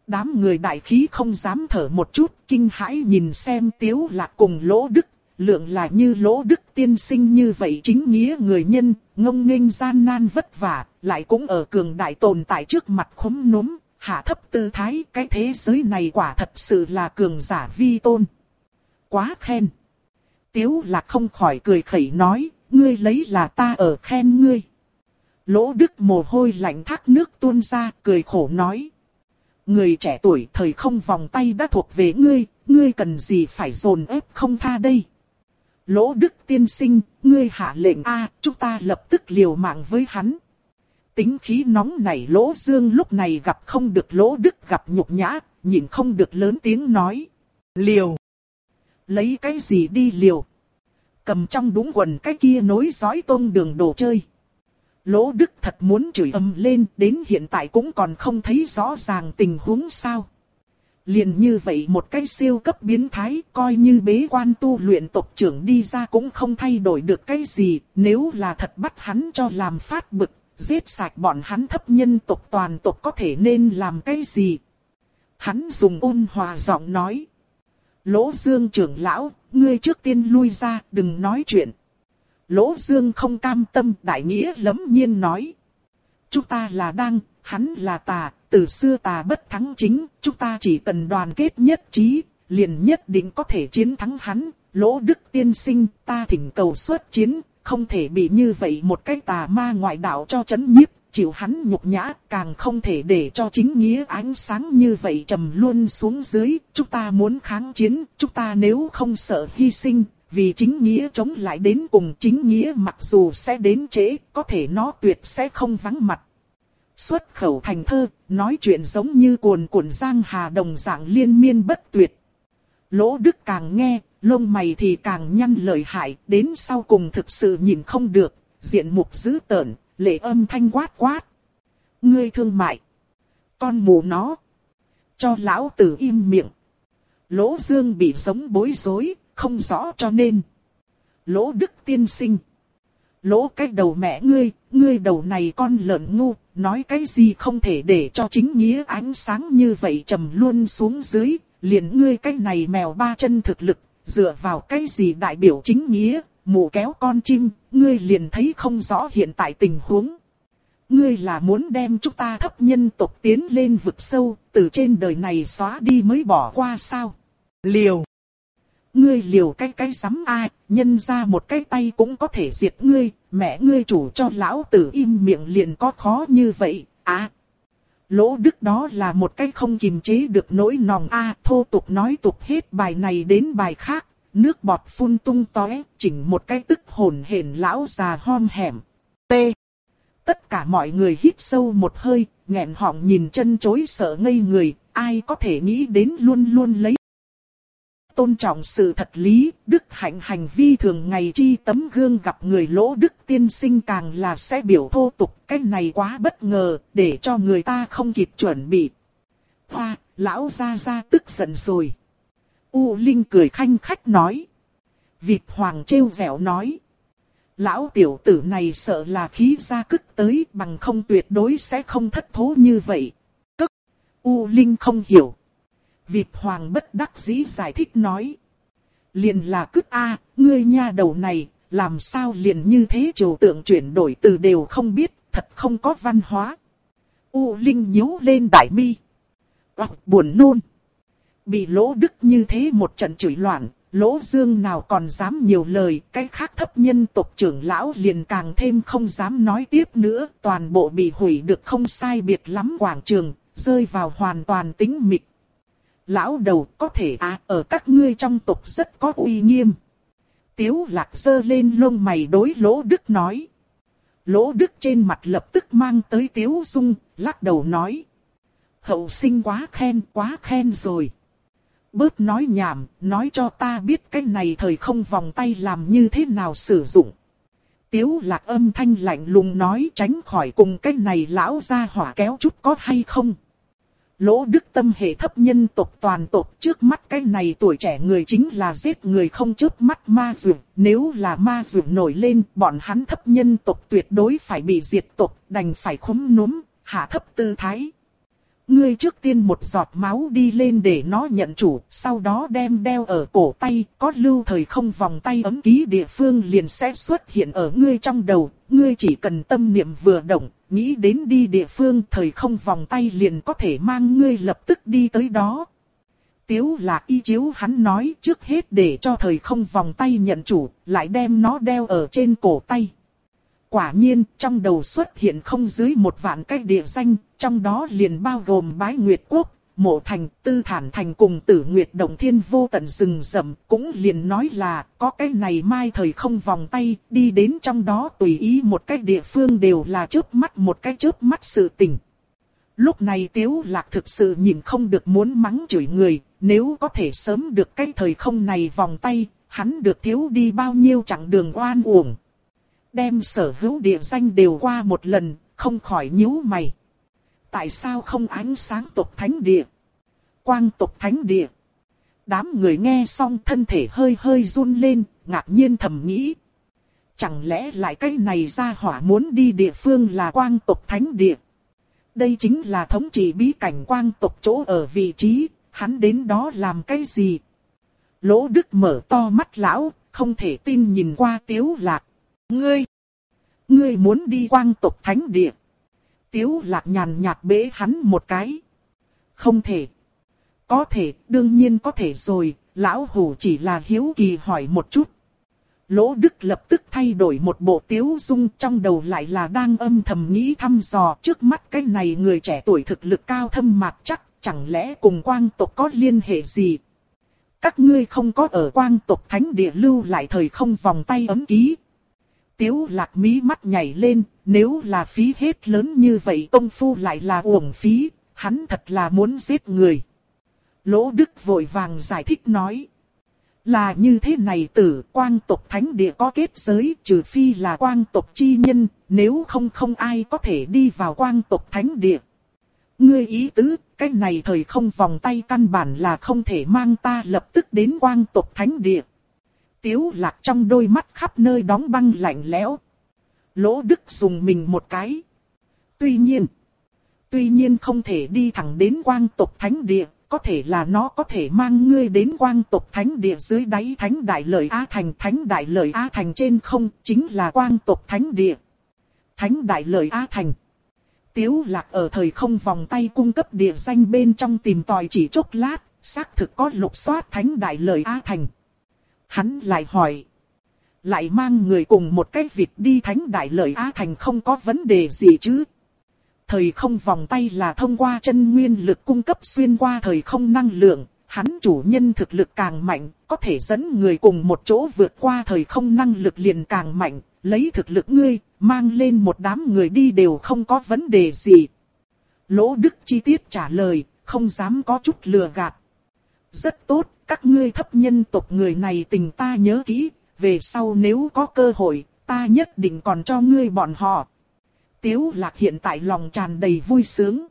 Speaker 1: Đám người đại khí không dám thở một chút, kinh hãi nhìn xem tiếu lạc cùng lỗ đức lượng là như lỗ đức tiên sinh như vậy chính nghĩa người nhân, ngông nghênh gian nan vất vả, lại cũng ở cường đại tồn tại trước mặt khống núm, hạ thấp tư thái, cái thế giới này quả thật sự là cường giả vi tôn. Quá khen. Tiếu lạc không khỏi cười khẩy nói, ngươi lấy là ta ở khen ngươi. Lỗ đức mồ hôi lạnh thác nước tuôn ra, cười khổ nói. Người trẻ tuổi thời không vòng tay đã thuộc về ngươi, ngươi cần gì phải dồn ép không tha đây. Lỗ Đức tiên sinh, ngươi hạ lệnh A, chúng ta lập tức liều mạng với hắn. Tính khí nóng nảy Lỗ Dương lúc này gặp không được Lỗ Đức gặp nhục nhã, nhìn không được lớn tiếng nói. Liều! Lấy cái gì đi liều? Cầm trong đúng quần cái kia nối dõi tôn đường đồ chơi. Lỗ Đức thật muốn chửi âm lên, đến hiện tại cũng còn không thấy rõ ràng tình huống sao. Liền như vậy một cái siêu cấp biến thái coi như bế quan tu luyện tộc trưởng đi ra cũng không thay đổi được cái gì, nếu là thật bắt hắn cho làm phát bực, giết sạch bọn hắn thấp nhân tộc toàn tộc có thể nên làm cái gì. Hắn dùng ôn hòa giọng nói. Lỗ Dương trưởng lão, ngươi trước tiên lui ra, đừng nói chuyện. Lỗ Dương không cam tâm, đại nghĩa lấm nhiên nói. Chúng ta là đang, hắn là tà, từ xưa tà bất thắng chính, chúng ta chỉ cần đoàn kết nhất trí, liền nhất định có thể chiến thắng hắn. Lỗ Đức tiên sinh, ta thỉnh cầu xuất chiến, không thể bị như vậy một cái tà ma ngoại đạo cho chấn nhiếp, chịu hắn nhục nhã, càng không thể để cho chính nghĩa ánh sáng như vậy trầm luôn xuống dưới. Chúng ta muốn kháng chiến, chúng ta nếu không sợ hy sinh, vì chính nghĩa chống lại đến cùng chính nghĩa mặc dù sẽ đến trễ, có thể nó tuyệt sẽ không vắng mặt xuất khẩu thành thơ, nói chuyện giống như cuồn cuộn giang hà đồng dạng liên miên bất tuyệt. Lỗ Đức càng nghe, lông mày thì càng nhăn lời hại, đến sau cùng thực sự nhìn không được, diện mục dữ tợn, lệ âm thanh quát quát. Ngươi thương mại. Con mù nó. Cho lão tử im miệng. Lỗ Dương bị giống bối rối, không rõ cho nên. Lỗ Đức tiên sinh. Lỗ cái đầu mẹ ngươi, ngươi đầu này con lợn ngu, nói cái gì không thể để cho chính nghĩa ánh sáng như vậy trầm luôn xuống dưới, liền ngươi cái này mèo ba chân thực lực, dựa vào cái gì đại biểu chính nghĩa, mù kéo con chim, ngươi liền thấy không rõ hiện tại tình huống. Ngươi là muốn đem chúng ta thấp nhân tộc tiến lên vực sâu, từ trên đời này xóa đi mới bỏ qua sao? Liều! Ngươi liều cái cái sắm ai, nhân ra một cái tay cũng có thể diệt ngươi, mẹ ngươi chủ cho lão tử im miệng liền có khó như vậy, à. Lỗ đức đó là một cái không kiềm chế được nỗi nòng a thô tục nói tục hết bài này đến bài khác, nước bọt phun tung tóe, chỉnh một cái tức hồn hển lão già hom hẻm. T. Tất cả mọi người hít sâu một hơi, nghẹn họng nhìn chân chối sợ ngây người, ai có thể nghĩ đến luôn luôn lấy. Tôn trọng sự thật lý, đức hạnh hành vi thường ngày chi tấm gương gặp người lỗ đức tiên sinh càng là sẽ biểu thô tục, cái này quá bất ngờ, để cho người ta không kịp chuẩn bị. Hoa, lão ra ra tức giận rồi. U Linh cười khanh khách nói. Vịt hoàng trêu vẻo nói. Lão tiểu tử này sợ là khí ra cức tới bằng không tuyệt đối sẽ không thất thố như vậy. Cức. U Linh không hiểu. Vịt hoàng bất đắc dĩ giải thích nói. Liền là cứt A, ngươi nha đầu này, làm sao liền như thế triều tượng chuyển đổi từ đều không biết, thật không có văn hóa. U Linh nhíu lên đại mi. À, buồn nôn. Bị lỗ đức như thế một trận chửi loạn, lỗ dương nào còn dám nhiều lời, cái khác thấp nhân tộc trưởng lão liền càng thêm không dám nói tiếp nữa, toàn bộ bị hủy được không sai biệt lắm quảng trường, rơi vào hoàn toàn tính mịch. Lão đầu có thể à, ở các ngươi trong tộc rất có uy nghiêm. Tiếu lạc dơ lên lông mày đối lỗ đức nói. Lỗ đức trên mặt lập tức mang tới tiếu dung, lắc đầu nói. Hậu sinh quá khen, quá khen rồi. Bớt nói nhảm, nói cho ta biết cái này thời không vòng tay làm như thế nào sử dụng. Tiếu lạc âm thanh lạnh lùng nói tránh khỏi cùng cái này lão ra hỏa kéo chút có hay không. Lỗ đức tâm hệ thấp nhân tộc toàn tộc trước mắt cái này tuổi trẻ người chính là giết người không chớp mắt ma dược. Nếu là ma dược nổi lên bọn hắn thấp nhân tộc tuyệt đối phải bị diệt tộc đành phải khúm núm, hạ thấp tư thái. Ngươi trước tiên một giọt máu đi lên để nó nhận chủ, sau đó đem đeo ở cổ tay, có lưu thời không vòng tay ấm ký địa phương liền sẽ xuất hiện ở ngươi trong đầu, ngươi chỉ cần tâm niệm vừa động, nghĩ đến đi địa phương thời không vòng tay liền có thể mang ngươi lập tức đi tới đó. Tiếu là y chiếu hắn nói trước hết để cho thời không vòng tay nhận chủ, lại đem nó đeo ở trên cổ tay. Quả nhiên, trong đầu xuất hiện không dưới một vạn cái địa danh, trong đó liền bao gồm bái nguyệt quốc, mộ thành, tư thản thành cùng tử nguyệt đồng thiên vô tận rừng rậm, cũng liền nói là, có cái này mai thời không vòng tay, đi đến trong đó tùy ý một cái địa phương đều là chớp mắt một cái chớp mắt sự tình. Lúc này tiếu lạc thực sự nhìn không được muốn mắng chửi người, nếu có thể sớm được cái thời không này vòng tay, hắn được thiếu đi bao nhiêu chặng đường oan uổng. Đem sở hữu địa danh đều qua một lần, không khỏi nhíu mày. Tại sao không ánh sáng tộc thánh địa? Quang tộc thánh địa. Đám người nghe xong thân thể hơi hơi run lên, ngạc nhiên thầm nghĩ. Chẳng lẽ lại cái này ra hỏa muốn đi địa phương là quang tộc thánh địa? Đây chính là thống trị bí cảnh quang tộc chỗ ở vị trí, hắn đến đó làm cái gì? Lỗ Đức mở to mắt lão, không thể tin nhìn qua tiếu lạc. Ngươi! Ngươi muốn đi quang tộc thánh địa. Tiếu lạc nhàn nhạt bế hắn một cái. Không thể. Có thể, đương nhiên có thể rồi, lão hủ chỉ là hiếu kỳ hỏi một chút. Lỗ Đức lập tức thay đổi một bộ tiếu dung trong đầu lại là đang âm thầm nghĩ thăm dò trước mắt cái này người trẻ tuổi thực lực cao thâm mạc chắc, chẳng lẽ cùng quang tộc có liên hệ gì? Các ngươi không có ở quang tộc thánh địa lưu lại thời không vòng tay ấm ký, Tiếu lạc mí mắt nhảy lên, nếu là phí hết lớn như vậy công phu lại là uổng phí, hắn thật là muốn giết người. Lỗ Đức vội vàng giải thích nói. Là như thế này tử quang tộc thánh địa có kết giới trừ phi là quang tộc chi nhân, nếu không không ai có thể đi vào quang tộc thánh địa. Ngươi ý tứ, cái này thời không vòng tay căn bản là không thể mang ta lập tức đến quang tộc thánh địa. Tiếu lạc trong đôi mắt khắp nơi đóng băng lạnh lẽo. Lỗ Đức dùng mình một cái. Tuy nhiên, tuy nhiên không thể đi thẳng đến quang tộc thánh địa, có thể là nó có thể mang ngươi đến quang tộc thánh địa dưới đáy thánh đại lợi A thành thánh đại lợi A thành trên không, chính là quang tộc thánh địa. Thánh đại lợi A thành. Tiếu lạc ở thời không vòng tay cung cấp địa danh bên trong tìm tòi chỉ chốc lát, xác thực có lục soát thánh đại lợi A thành. Hắn lại hỏi. Lại mang người cùng một cái việc đi thánh đại lợi Á Thành không có vấn đề gì chứ. Thời không vòng tay là thông qua chân nguyên lực cung cấp xuyên qua thời không năng lượng, hắn chủ nhân thực lực càng mạnh, có thể dẫn người cùng một chỗ vượt qua thời không năng lực liền càng mạnh, lấy thực lực ngươi, mang lên một đám người đi đều không có vấn đề gì. Lỗ Đức chi tiết trả lời, không dám có chút lừa gạt. Rất tốt, các ngươi thấp nhân tộc người này tình ta nhớ kỹ, về sau nếu có cơ hội, ta nhất định còn cho ngươi bọn họ. Tiếu lạc hiện tại lòng tràn đầy vui sướng.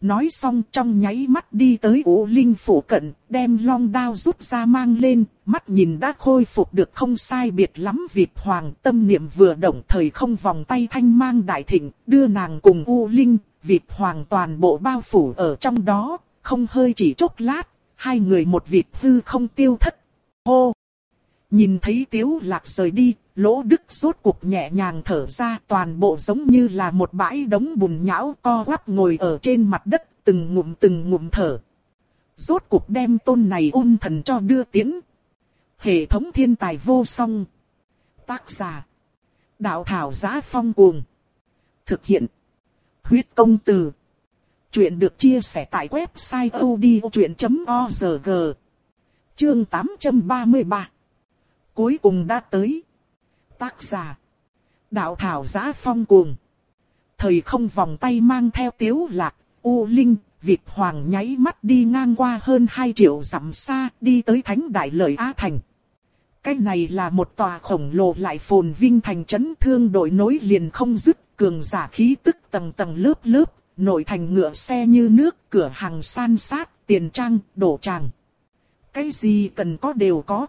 Speaker 1: Nói xong trong nháy mắt đi tới ủ linh phủ cận, đem long đao rút ra mang lên, mắt nhìn đã khôi phục được không sai biệt lắm Việt Hoàng tâm niệm vừa động thời không vòng tay thanh mang đại thịnh, đưa nàng cùng U Linh, Việt Hoàng toàn bộ bao phủ ở trong đó, không hơi chỉ chốc lát, hai người một Việt hư không tiêu thất. Hô! Nhìn thấy tiếu lạc rời đi, lỗ đức rốt cục nhẹ nhàng thở ra toàn bộ giống như là một bãi đống bùn nhão co quắp ngồi ở trên mặt đất, từng ngụm từng ngụm thở. Rốt cục đem tôn này ôn thần cho đưa tiến. Hệ thống thiên tài vô song. Tác giả. Đạo thảo giá phong cuồng. Thực hiện. Huyết công từ. Chuyện được chia sẻ tại website odchuyện.org. Chương 833 Cuối cùng đã tới. Tác giả. Đạo thảo giá phong cuồng. Thời không vòng tay mang theo tiếu lạc, u linh, Việt Hoàng nháy mắt đi ngang qua hơn 2 triệu dặm xa, đi tới Thánh Đại Lợi Á Thành. Cái này là một tòa khổng lồ lại phồn vinh thành trấn thương đội nối liền không dứt, cường giả khí tức tầng tầng lớp lớp, nội thành ngựa xe như nước, cửa hàng san sát, tiền trang, đổ tràng. Cái gì cần có đều có.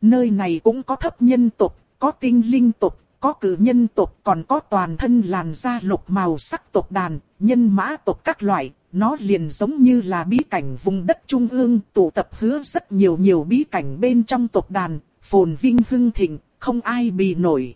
Speaker 1: Nơi này cũng có thấp nhân tộc, có tinh linh tộc, có cử nhân tộc, còn có toàn thân làn da lục màu sắc tộc đàn, nhân mã tộc các loại. Nó liền giống như là bí cảnh vùng đất trung ương tụ tập hứa rất nhiều nhiều bí cảnh bên trong tộc đàn, phồn vinh hưng thịnh, không ai bì nổi.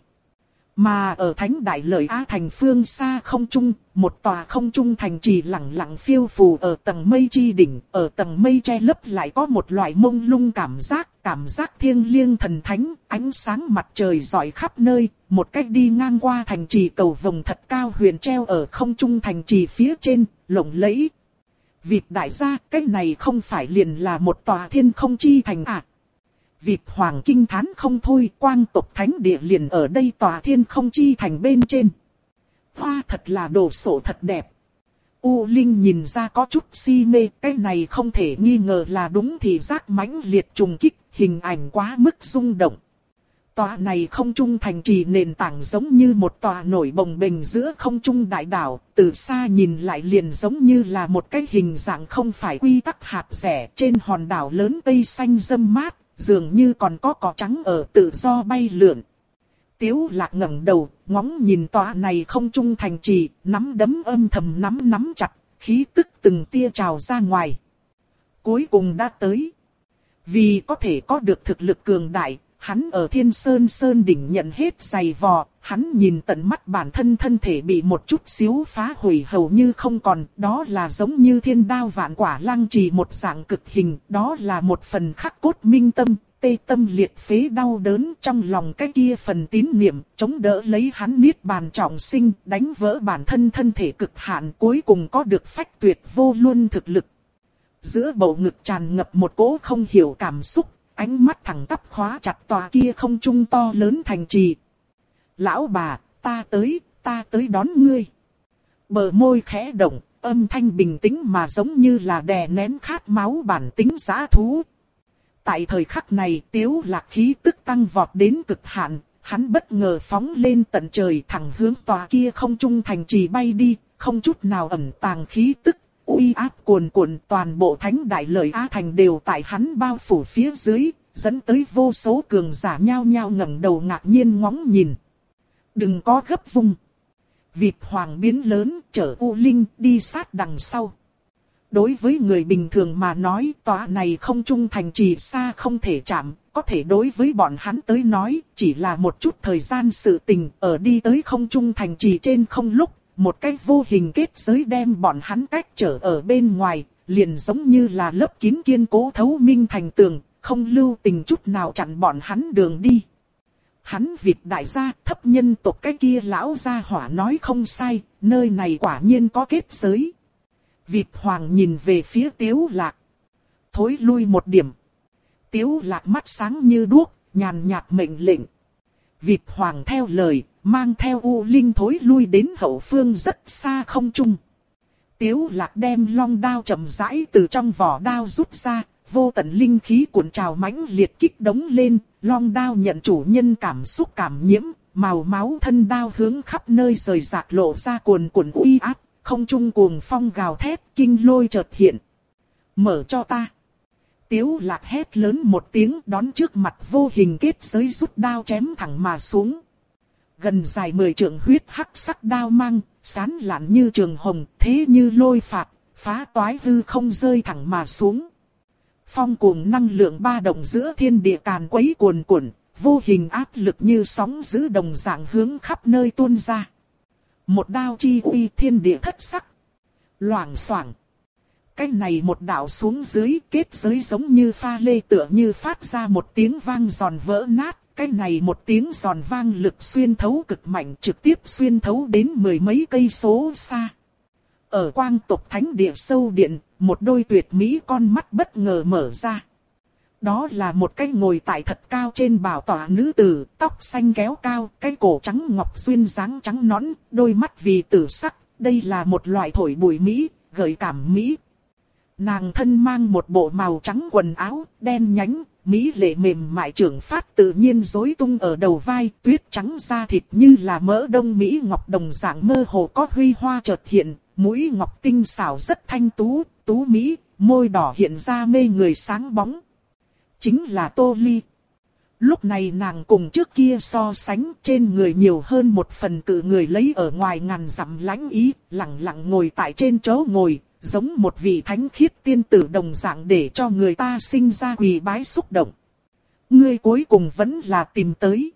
Speaker 1: Mà ở thánh đại lợi Á thành phương xa không trung, một tòa không trung thành trì lặng lặng phiêu phù ở tầng mây chi đỉnh, ở tầng mây che lấp lại có một loại mông lung cảm giác, cảm giác thiêng liêng thần thánh, ánh sáng mặt trời rọi khắp nơi, một cách đi ngang qua thành trì cầu vồng thật cao huyền treo ở không trung thành trì phía trên, lộng lẫy. Việc đại gia, cái này không phải liền là một tòa thiên không chi thành à, Vịt hoàng kinh thán không thôi, quang tộc thánh địa liền ở đây tòa thiên không chi thành bên trên. Hoa thật là đồ sổ thật đẹp. U Linh nhìn ra có chút si mê, cái này không thể nghi ngờ là đúng thì giác mãnh liệt trùng kích, hình ảnh quá mức rung động. Tòa này không trung thành trì nền tảng giống như một tòa nổi bồng bềnh giữa không trung đại đảo, từ xa nhìn lại liền giống như là một cái hình dạng không phải quy tắc hạt rẻ trên hòn đảo lớn tây xanh râm mát, dường như còn có cỏ trắng ở tự do bay lượn. Tiếu lạc ngẩng đầu, ngóng nhìn tòa này không trung thành trì, nắm đấm âm thầm nắm nắm chặt, khí tức từng tia trào ra ngoài. Cuối cùng đã tới. Vì có thể có được thực lực cường đại, hắn ở thiên sơn sơn đỉnh nhận hết giày vò, hắn nhìn tận mắt bản thân thân thể bị một chút xíu phá hủy hầu như không còn, đó là giống như thiên đao vạn quả lăng trì một dạng cực hình, đó là một phần khắc cốt minh tâm, tê tâm liệt phế đau đớn trong lòng cái kia phần tín niệm, chống đỡ lấy hắn niết bàn trọng sinh, đánh vỡ bản thân thân thể cực hạn cuối cùng có được phách tuyệt vô luân thực lực. Giữa bầu ngực tràn ngập một cỗ không hiểu cảm xúc, ánh mắt thẳng tắp khóa chặt tòa kia không trung to lớn thành trì. Lão bà, ta tới, ta tới đón ngươi. Bờ môi khẽ động, âm thanh bình tĩnh mà giống như là đè nén khát máu bản tính giá thú. Tại thời khắc này tiếu lạc khí tức tăng vọt đến cực hạn, hắn bất ngờ phóng lên tận trời thẳng hướng tòa kia không trung thành trì bay đi, không chút nào ẩn tàng khí tức uy áp cuồn cuộn toàn bộ thánh đại lợi Á Thành đều tại hắn bao phủ phía dưới, dẫn tới vô số cường giả nhao nhao ngẩng đầu ngạc nhiên ngóng nhìn. Đừng có gấp vung. Vịt hoàng biến lớn chở U Linh đi sát đằng sau. Đối với người bình thường mà nói tòa này không trung thành trì xa không thể chạm, có thể đối với bọn hắn tới nói chỉ là một chút thời gian sự tình ở đi tới không trung thành trì trên không lúc một cái vô hình kết giới đem bọn hắn cách trở ở bên ngoài, liền giống như là lớp kín kiên cố thấu minh thành tường, không lưu tình chút nào chặn bọn hắn đường đi. Hắn vịt đại gia thấp nhân tộc cái kia lão gia hỏa nói không sai, nơi này quả nhiên có kết giới. Vịt hoàng nhìn về phía tiếu lạc. Thối lui một điểm. Tiếu lạc mắt sáng như đuốc, nhàn nhạt mệnh lệnh. Vịt hoàng theo lời, mang theo U Linh thối lui đến hậu phương rất xa không trung. Tiếu lạc đem long đao chậm rãi từ trong vỏ đao rút ra, vô tận linh khí cuộn trào mãnh liệt kích đống lên, long đao nhận chủ nhân cảm xúc cảm nhiễm, màu máu thân đao hướng khắp nơi rời rạc lộ ra cuồn cuộn uy áp, không trung cuồng phong gào thét, kinh lôi chợt hiện. Mở cho ta. Tiếu lạc hét lớn một tiếng đón trước mặt vô hình kết giới rút đao chém thẳng mà xuống. Gần dài mười trượng huyết hắc sắc đao mang, sán lạn như trường hồng, thế như lôi phạt, phá toái hư không rơi thẳng mà xuống. Phong cuồng năng lượng ba động giữa thiên địa càn quấy cuồn cuộn, vô hình áp lực như sóng giữ đồng dạng hướng khắp nơi tuôn ra. Một đao chi uy thiên địa thất sắc. Loảng xoảng. Cái này một đạo xuống dưới kết giới giống như pha lê tựa như phát ra một tiếng vang giòn vỡ nát. Cái này một tiếng giòn vang lực xuyên thấu cực mạnh trực tiếp xuyên thấu đến mười mấy cây số xa. Ở quang tộc thánh địa sâu điện, một đôi tuyệt mỹ con mắt bất ngờ mở ra. Đó là một cái ngồi tại thật cao trên bảo tỏa nữ tử, tóc xanh kéo cao, cái cổ trắng ngọc xuyên dáng trắng nõn, đôi mắt vì tử sắc, đây là một loại thổi bụi Mỹ, gợi cảm Mỹ. Nàng thân mang một bộ màu trắng quần áo, đen nhánh, Mỹ lệ mềm mại trưởng phát tự nhiên rối tung ở đầu vai, tuyết trắng da thịt như là mỡ đông Mỹ ngọc đồng dạng mơ hồ có huy hoa chợt hiện, mũi ngọc tinh xảo rất thanh tú, tú Mỹ, môi đỏ hiện ra mê người sáng bóng chính là Tô Ly. Lúc này nàng cùng trước kia so sánh trên người nhiều hơn một phần cự người lấy ở ngoài ngàn dặm lãnh ý, lặng lặng ngồi tại trên chỗ ngồi, giống một vị thánh khiết tiên tử đồng dạng để cho người ta sinh ra quỳ bái xúc động. Ngươi cuối cùng vẫn là tìm tới.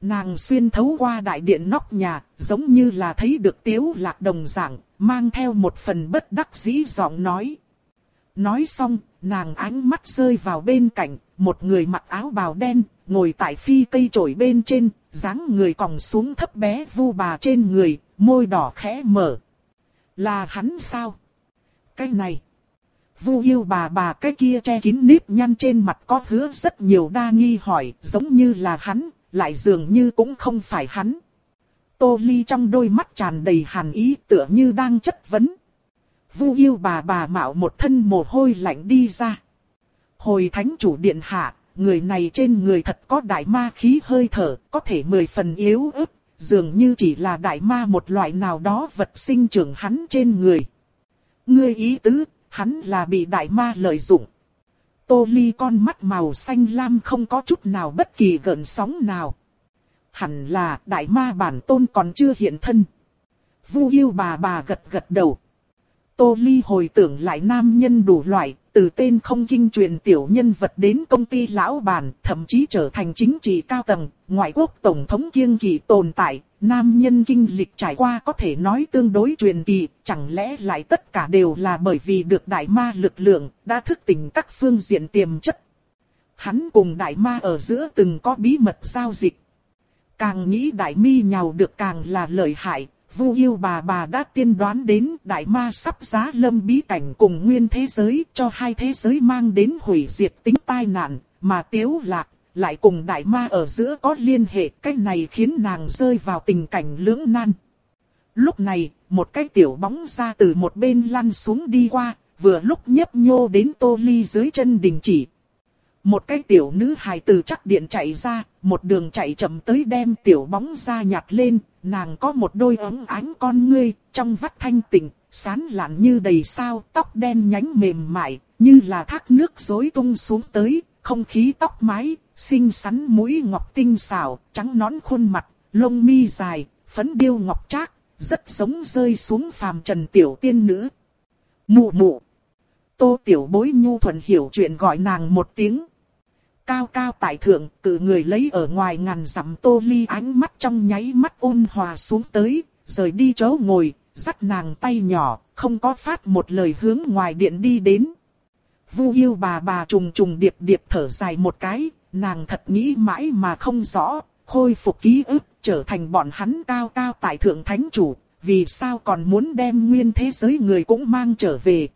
Speaker 1: Nàng xuyên thấu qua đại điện nóc nhà, giống như là thấy được tiếu lạc đồng dạng, mang theo một phần bất đắc dĩ giọng nói. Nói xong, nàng ánh mắt rơi vào bên cạnh, một người mặc áo bào đen, ngồi tại phi cây trổi bên trên, dáng người còng xuống thấp bé vu bà trên người, môi đỏ khẽ mở. Là hắn sao? Cái này. Vu yêu bà bà cái kia che kín nếp nhăn trên mặt có hứa rất nhiều đa nghi hỏi, giống như là hắn, lại dường như cũng không phải hắn. Tô Ly trong đôi mắt tràn đầy hàn ý tựa như đang chất vấn. Vu yêu bà bà mạo một thân mồ hôi lạnh đi ra. Hồi thánh chủ điện hạ, người này trên người thật có đại ma khí hơi thở, có thể mười phần yếu ớt, dường như chỉ là đại ma một loại nào đó vật sinh trưởng hắn trên người. Ngươi ý tứ, hắn là bị đại ma lợi dụng. Tô ly con mắt màu xanh lam không có chút nào bất kỳ gợn sóng nào. Hẳn là đại ma bản tôn còn chưa hiện thân. Vu yêu bà bà gật gật đầu. Tô Ly hồi tưởng lại nam nhân đủ loại, từ tên không kinh truyền tiểu nhân vật đến công ty lão bản, thậm chí trở thành chính trị cao tầng, ngoại quốc tổng thống kiêng kỳ tồn tại, nam nhân kinh lịch trải qua có thể nói tương đối truyền kỳ, chẳng lẽ lại tất cả đều là bởi vì được đại ma lực lượng, đã thức tỉnh các phương diện tiềm chất. Hắn cùng đại ma ở giữa từng có bí mật giao dịch. Càng nghĩ đại mi nhào được càng là lợi hại, Vu yêu bà bà đã tiên đoán đến đại ma sắp giá lâm bí cảnh cùng nguyên thế giới cho hai thế giới mang đến hủy diệt tính tai nạn, mà tiếu lạc lại cùng đại ma ở giữa có liên hệ cái này khiến nàng rơi vào tình cảnh lưỡng nan. Lúc này, một cái tiểu bóng ra từ một bên lăn xuống đi qua, vừa lúc nhấp nhô đến tô ly dưới chân đình chỉ, một cái tiểu nữ hài từ chắc điện chạy ra, một đường chạy chậm tới đem tiểu bóng ra nhặt lên, nàng có một đôi ống ánh con ngươi, trong vắt thanh tịnh, sán lạn như đầy sao, tóc đen nhánh mềm mại, như là thác nước rối tung xuống tới, không khí tóc mái, xinh xắn mũi ngọc tinh xảo, trắng nón khuôn mặt, lông mi dài, phấn điêu ngọc trác, rất giống rơi xuống phàm trần tiểu tiên nữ. Mụ mụ. Tô tiểu bối nhu thuận hiểu chuyện gọi nàng một tiếng. Cao cao tại thượng, cử người lấy ở ngoài ngàn dặm tô ly ánh mắt trong nháy mắt ôn hòa xuống tới, rời đi chỗ ngồi, dắt nàng tay nhỏ, không có phát một lời hướng ngoài điện đi đến. Vu yêu bà bà trùng trùng điệp điệp thở dài một cái, nàng thật nghĩ mãi mà không rõ, khôi phục ký ức, trở thành bọn hắn cao cao tại thượng thánh chủ, vì sao còn muốn đem nguyên thế giới người cũng mang trở về.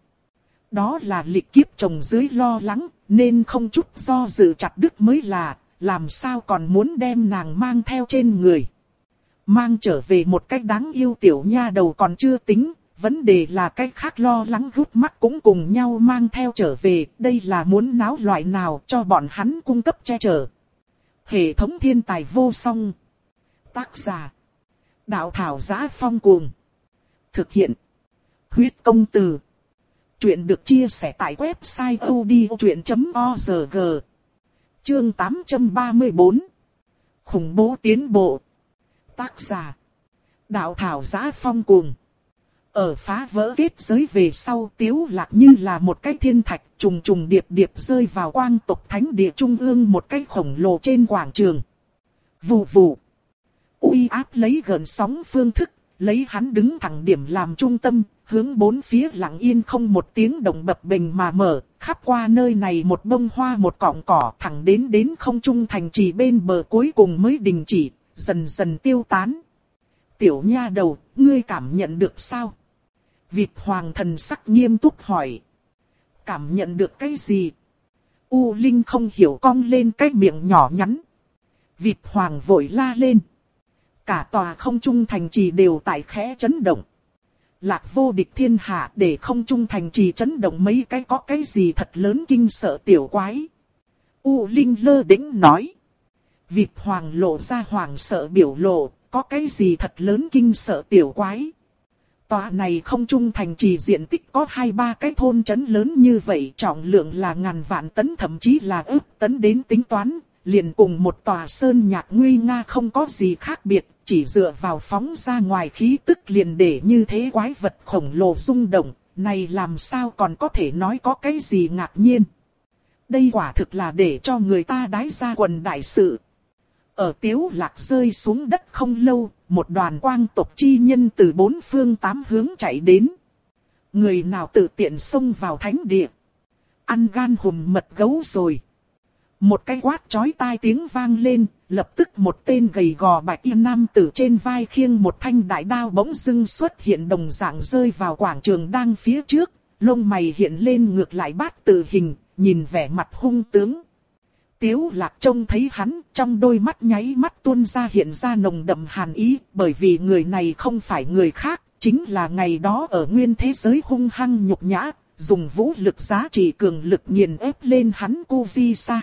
Speaker 1: Đó là lịch kiếp chồng dưới lo lắng, nên không chút do dự chặt đứt mới là, làm sao còn muốn đem nàng mang theo trên người. Mang trở về một cách đáng yêu tiểu nha đầu còn chưa tính, vấn đề là cách khác lo lắng gút mắt cũng cùng nhau mang theo trở về, đây là muốn náo loại nào cho bọn hắn cung cấp che chở. Hệ thống thiên tài vô song. Tác giả. Đạo thảo giá phong cuồng. Thực hiện. Huyết công từ. Chuyện được chia sẻ tại website odchuyện.org. Chương 834. Khủng bố tiến bộ. Tác giả. Đạo thảo giá phong cuồng. Ở phá vỡ kết giới về sau tiếu lạc như là một cái thiên thạch trùng trùng điệp điệp rơi vào quang tộc thánh địa trung ương một cái khổng lồ trên quảng trường. Vù vù. uy áp lấy gần sóng phương thức, lấy hắn đứng thẳng điểm làm trung tâm, hướng bốn phía lặng yên không một tiếng động bập bình mà mở, khắp qua nơi này một bông hoa một cọng cỏ thẳng đến đến không trung thành trì bên bờ cuối cùng mới đình chỉ, dần dần tiêu tán. Tiểu nha đầu, ngươi cảm nhận được sao? Vịt hoàng thần sắc nghiêm túc hỏi. Cảm nhận được cái gì? U Linh không hiểu cong lên cái miệng nhỏ nhắn. Vịt hoàng vội la lên. Cả tòa không trung thành trì đều tại khẽ chấn động. Lạc vô địch thiên hạ để không trung thành trì chấn động mấy cái có cái gì thật lớn kinh sợ tiểu quái. U Linh lơ đĩnh nói. Vịt hoàng lộ ra hoàng sợ biểu lộ, có cái gì thật lớn kinh sợ tiểu quái. Tòa này không trung thành trì diện tích có hai ba cái thôn trấn lớn như vậy trọng lượng là ngàn vạn tấn thậm chí là ước tấn đến tính toán, liền cùng một tòa sơn nhạc nguy nga không có gì khác biệt, chỉ dựa vào phóng ra ngoài khí tức liền để như thế quái vật khổng lồ rung động, này làm sao còn có thể nói có cái gì ngạc nhiên. Đây quả thực là để cho người ta đái ra quần đại sự. Ở tiếu lạc rơi xuống đất không lâu, một đoàn quang tộc chi nhân từ bốn phương tám hướng chạy đến. Người nào tự tiện xông vào thánh địa. Ăn gan hùm mật gấu rồi. Một cái quát chói tai tiếng vang lên, lập tức một tên gầy gò bạch y nam tử trên vai khiêng một thanh đại đao bỗng dưng xuất hiện đồng dạng rơi vào quảng trường đang phía trước, lông mày hiện lên ngược lại bát tự hình, nhìn vẻ mặt hung tướng. Tiếu lạc trông thấy hắn trong đôi mắt nháy mắt tuôn ra hiện ra nồng đậm hàn ý bởi vì người này không phải người khác, chính là ngày đó ở nguyên thế giới hung hăng nhục nhã, dùng vũ lực giá trị cường lực nghiền ép lên hắn cô vi sa.